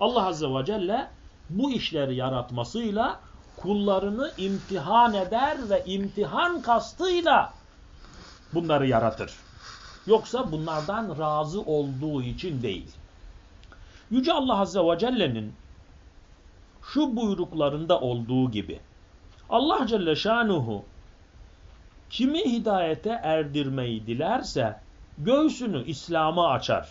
Allah Azze ve Celle bu işleri yaratmasıyla kullarını imtihan eder ve imtihan kastıyla bunları yaratır. Yoksa bunlardan razı olduğu için değil. Yüce Allah Azze ve Celle'nin şu buyruklarında olduğu gibi Allah Celle Şanuhu kimi hidayete erdirmeyi dilerse göğsünü İslam'a açar.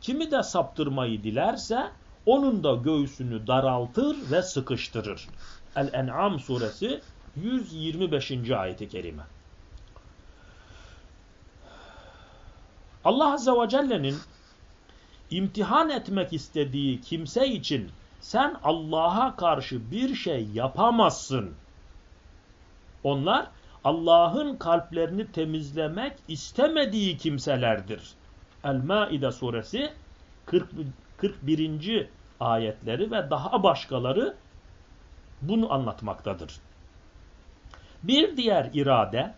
Kimi de saptırmayı dilerse onun da göğsünü daraltır ve sıkıştırır. El-En'am suresi 125. ayeti kerime. Allah Azze ve Celle'nin imtihan etmek istediği kimse için sen Allah'a karşı bir şey yapamazsın. Onlar Allah'ın kalplerini temizlemek istemediği kimselerdir. El-Maide suresi 40, 41. ayetleri ve daha başkaları bunu anlatmaktadır. Bir diğer irade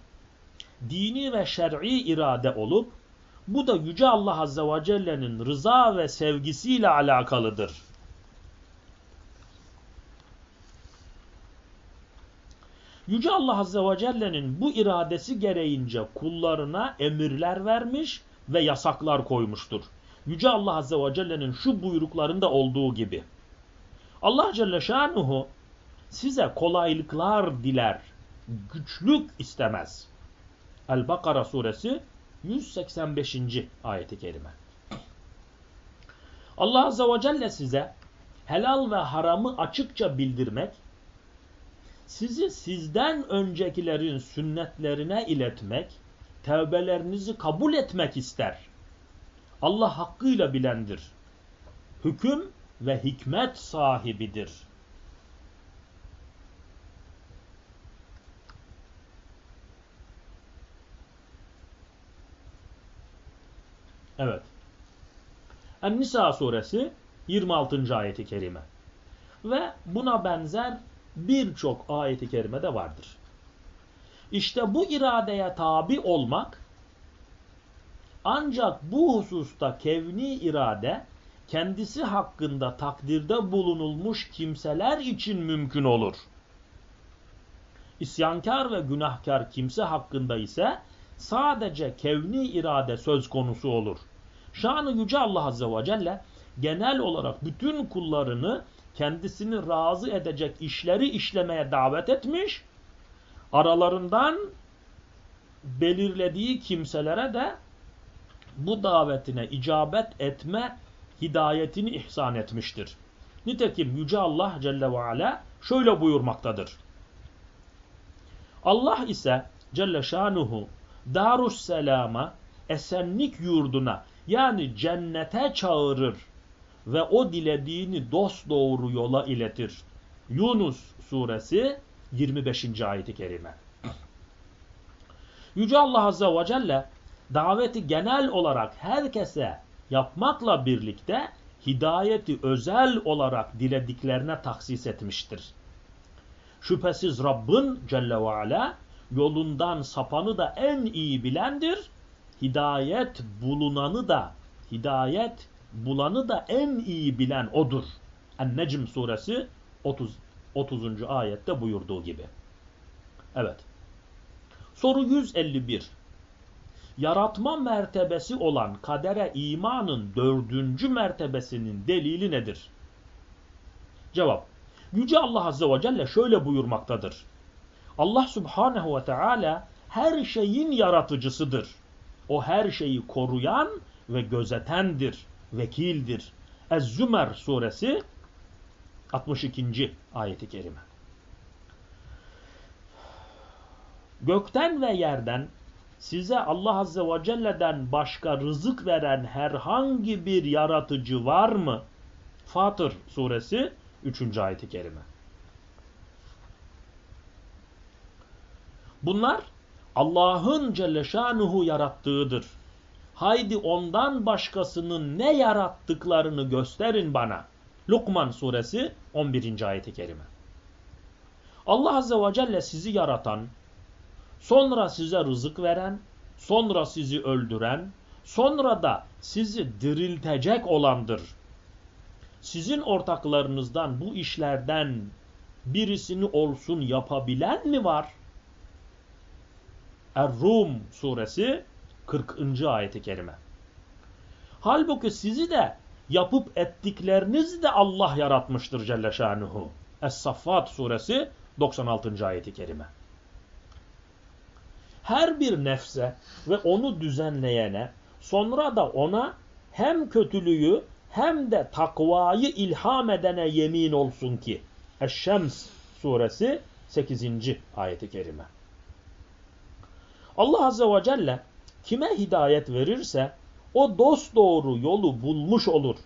dini ve şer'i irade olup bu da Yüce Allah Azze ve Celle'nin rıza ve sevgisiyle alakalıdır. Yüce Allah Azze ve Celle'nin bu iradesi gereğince kullarına emirler vermiş ve yasaklar koymuştur. Yüce Allah Azze ve Celle'nin şu buyruklarında olduğu gibi. Allah Celle Şanuhu size kolaylıklar diler, güçlük istemez. El-Bakara suresi 185. ayeti kerime. Allah Azze ve Celle size helal ve haramı açıkça bildirmek, sizi sizden öncekilerin sünnetlerine iletmek, tevbelerinizi kabul etmek ister. Allah hakkıyla bilendir. Hüküm ve hikmet sahibidir. Evet. En-Nisa suresi 26. ayeti kerime. Ve buna benzer birçok ayeti kerime de vardır. İşte bu iradeye tabi olmak ancak bu hususta kevni irade kendisi hakkında takdirde bulunulmuş kimseler için mümkün olur. İsyankar ve günahkar kimse hakkında ise sadece kevni irade söz konusu olur. Şanı Yüce Allah Azze ve Celle genel olarak bütün kullarını kendisini razı edecek işleri işlemeye davet etmiş. Aralarından belirlediği kimselere de bu davetine icabet etme hidayetini ihsan etmiştir. Nitekim Yüce Allah Celle ve Ala şöyle buyurmaktadır. Allah ise Celle Şanuhu Darusselam'a esenlik yurduna yani cennete çağırır ve o dilediğini dost doğru yola iletir. Yunus suresi 25. ayeti kerime. Yüce Allah Azze ve Celle daveti genel olarak herkese yapmakla birlikte hidayeti özel olarak dilediklerine taksis etmiştir. Şüphesiz Rabbin Celle ve Ala yolundan sapanı da en iyi bilendir. Hidayet bulunanı da, hidayet bulanı da en iyi bilen odur. En-Necm suresi 30, 30. ayette buyurduğu gibi. Evet. Soru 151. Yaratma mertebesi olan kadere imanın dördüncü mertebesinin delili nedir? Cevap. Yüce Allah Azze ve Celle şöyle buyurmaktadır. Allah Subhanehu ve Teala her şeyin yaratıcısıdır. O her şeyi koruyan ve gözetendir, vekildir. Ez-Zümer suresi 62. ayeti kerime. Gökten ve yerden size Allah Azze ve Celle'den başka rızık veren herhangi bir yaratıcı var mı? Fatır suresi 3. ayeti kerime. Bunlar Allah'ın Celle Şanuhu yarattığıdır. Haydi ondan başkasının ne yarattıklarını gösterin bana. Lukman suresi 11. ayeti kerime. Allah Azze ve Celle sizi yaratan, sonra size rızık veren, sonra sizi öldüren, sonra da sizi diriltecek olandır. Sizin ortaklarınızdan bu işlerden birisini olsun yapabilen mi var? Er-Rum suresi 40. ayeti kerime. Halbuki sizi de yapıp ettiklerinizi de Allah yaratmıştır Celle Şanuhu. Es-Saffat suresi 96. ayeti kerime. Her bir nefse ve onu düzenleyene sonra da ona hem kötülüğü hem de takvayı ilham edene yemin olsun ki. Eş-Şems suresi 8. ayeti kerime. Allah Azze ve Celle kime hidayet verirse o dost doğru yolu bulmuş olur.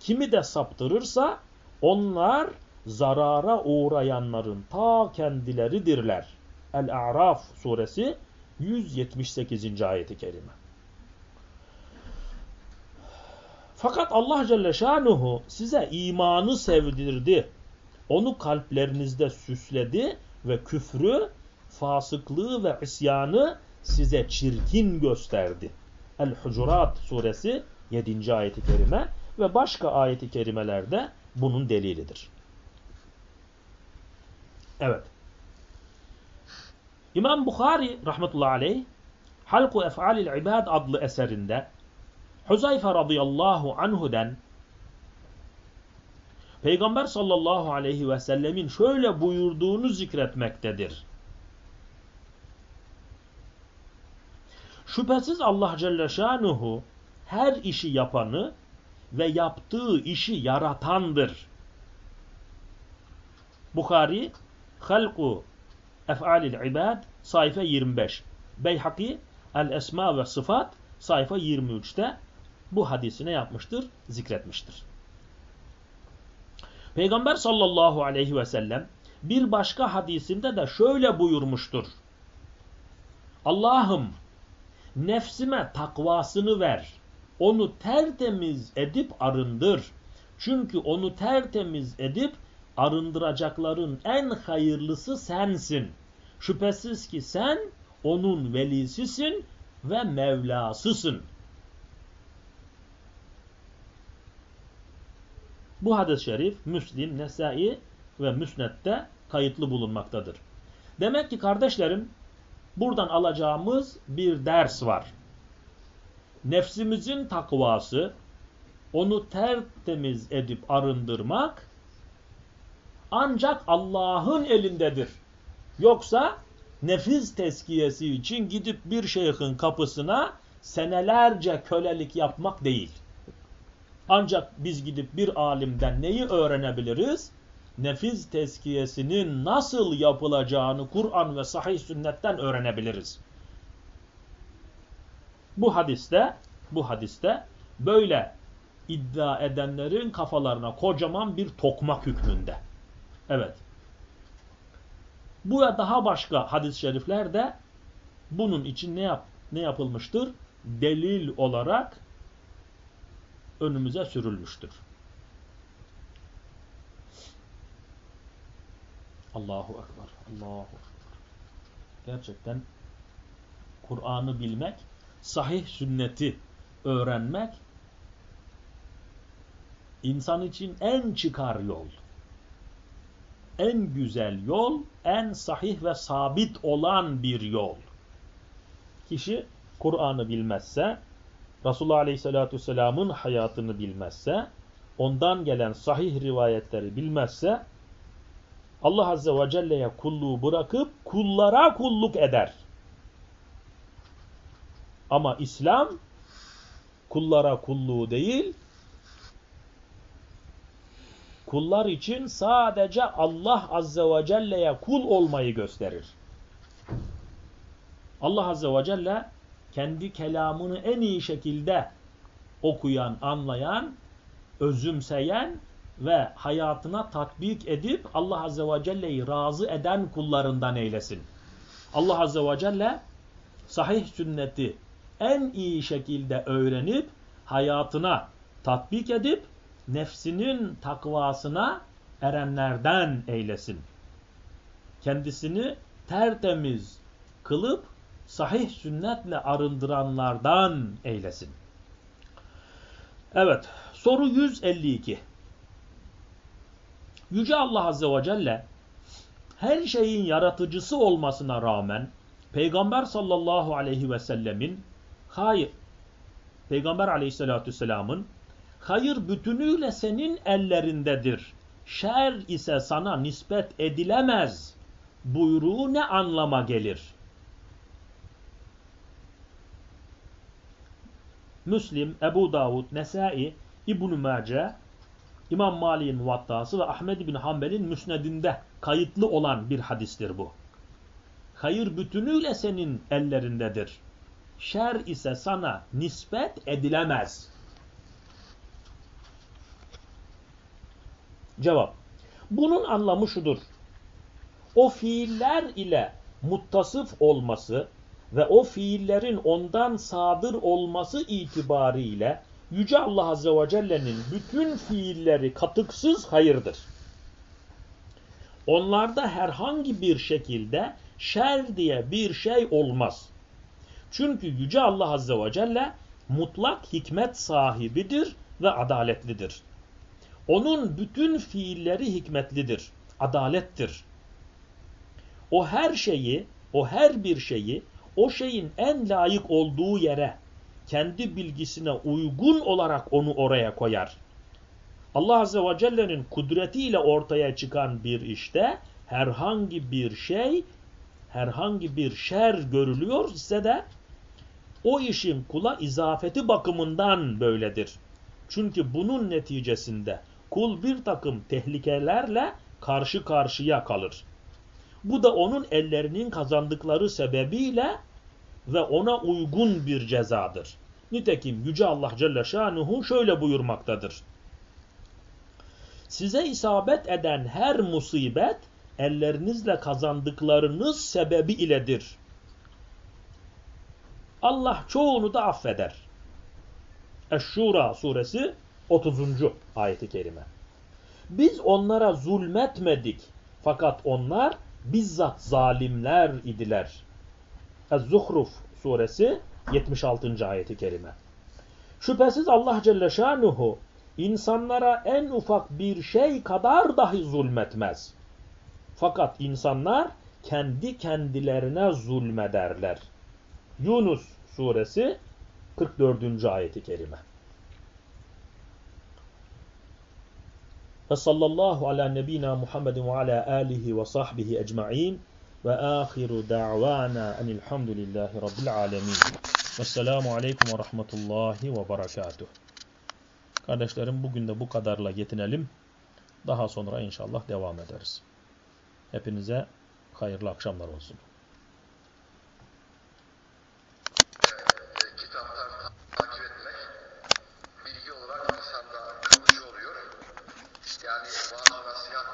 Kimi de saptırırsa onlar zarara uğrayanların ta kendileridirler. El-A'raf suresi 178. ayeti kerime. Fakat Allah Celle Şanuhu size imanı sevdirdi. Onu kalplerinizde süsledi ve küfrü, fasıklığı ve isyanı size çirkin gösterdi. El-Hucurat suresi 7. ayeti kerime ve başka ayeti kerimelerde bunun delilidir. Evet. İmam Bukhari rahmetullahi aleyh Halku Ef'alil İbad adlı eserinde Huzayfe radıyallahu anhu'den Peygamber sallallahu aleyhi ve sellemin şöyle buyurduğunu zikretmektedir. Şüphesiz Allah Celle Şanuhu her işi yapanı ve yaptığı işi yaratandır. Bukhari Halku Ef'alil İbad sayfa 25. Beyhaki El Esma ve Sıfat sayfa 23'te bu hadisine yapmıştır, zikretmiştir. Peygamber sallallahu aleyhi ve sellem bir başka hadisinde de şöyle buyurmuştur. Allah'ım nefsime takvasını ver. Onu tertemiz edip arındır. Çünkü onu tertemiz edip arındıracakların en hayırlısı sensin. Şüphesiz ki sen onun velisisin ve Mevlasısın. Bu hadis-i şerif Müslim, Nesai ve Müsned'de kayıtlı bulunmaktadır. Demek ki kardeşlerim buradan alacağımız bir ders var. Nefsimizin takvası, onu tertemiz edip arındırmak ancak Allah'ın elindedir. Yoksa nefis teskiyesi için gidip bir şeyhin kapısına senelerce kölelik yapmak değil. Ancak biz gidip bir alimden neyi öğrenebiliriz? Nefis teskiyesinin nasıl yapılacağını Kur'an ve sahih sünnetten öğrenebiliriz. Bu hadiste, bu hadiste böyle iddia edenlerin kafalarına kocaman bir tokmak hükmünde. Evet. Bu ve daha başka hadis-i şerifler de bunun için ne yap ne yapılmıştır? delil olarak önümüze sürülmüştür. Allahu Ekber. Allahu Ekber. Gerçekten Kur'an'ı bilmek, sahih sünneti öğrenmek insan için en çıkar yol. En güzel yol, en sahih ve sabit olan bir yol. Kişi Kur'an'ı bilmezse, Resulullah Aleyhisselatü Vesselam'ın hayatını bilmezse, ondan gelen sahih rivayetleri bilmezse, Allah Azze ve Celle'ye kulluğu bırakıp kullara kulluk eder. Ama İslam kullara kulluğu değil, kullar için sadece Allah Azze ve Celle'ye kul olmayı gösterir. Allah Azze ve Celle kendi kelamını en iyi şekilde okuyan, anlayan, özümseyen ve hayatına tatbik edip Allah Azze ve Celle'yi razı eden kullarından eylesin. Allah Azze ve Celle sahih sünneti en iyi şekilde öğrenip hayatına tatbik edip nefsinin takvasına erenlerden eylesin. Kendisini tertemiz kılıp sahih sünnetle arındıranlardan eylesin. Evet, soru 152. Yüce Allah Azze ve Celle her şeyin yaratıcısı olmasına rağmen Peygamber sallallahu aleyhi ve sellemin hayır, Peygamber aleyhissalatü vesselamın hayır bütünüyle senin ellerindedir. Şer ise sana nispet edilemez. Buyruğu ne anlama gelir? Müslim, Ebu Davud, Nesai, İbn-i Mace, İmam Mali'nin muvattası ve Ahmed bin Hanbel'in müsnedinde kayıtlı olan bir hadistir bu. Hayır bütünüyle senin ellerindedir. Şer ise sana nispet edilemez. Cevap. Bunun anlamı şudur. O fiiller ile muttasıf olması ve o fiillerin ondan sadır olması itibariyle Yüce Allah Azze ve Celle'nin bütün fiilleri katıksız hayırdır. Onlarda herhangi bir şekilde şer diye bir şey olmaz. Çünkü Yüce Allah Azze ve Celle mutlak hikmet sahibidir ve adaletlidir. Onun bütün fiilleri hikmetlidir, adalettir. O her şeyi, o her bir şeyi, o şeyin en layık olduğu yere, kendi bilgisine uygun olarak onu oraya koyar. Allah Azze ve Celle'nin kudretiyle ortaya çıkan bir işte herhangi bir şey, herhangi bir şer görülüyor ise de o işin kula izafeti bakımından böyledir. Çünkü bunun neticesinde kul bir takım tehlikelerle karşı karşıya kalır. Bu da onun ellerinin kazandıkları sebebiyle ve ona uygun bir cezadır. Nitekim Yüce Allah Celle Şanuhu şöyle buyurmaktadır. Size isabet eden her musibet ellerinizle kazandıklarınız sebebi iledir. Allah çoğunu da affeder. Eş-Şura suresi 30. ayeti kerime. Biz onlara zulmetmedik fakat onlar bizzat zalimler idiler. Ez-Zuhruf suresi 76. ayeti kerime. Şüphesiz Allah Celle Şanuhu insanlara en ufak bir şey kadar dahi zulmetmez. Fakat insanlar kendi kendilerine zulmederler. Yunus suresi 44. ayeti kerime. Ve sallallahu ala nebina Muhammedin ve ala alihi ve sahbihi ecma'in ve ahiru da'vana enilhamdülillahi rabbil alemin. Vesselamu aleyküm ve rahmetullahi ve berekatuh. Kardeşlerim bugün de bu kadarla yetinelim. Daha sonra inşallah devam ederiz. Hepinize hayırlı akşamlar olsun.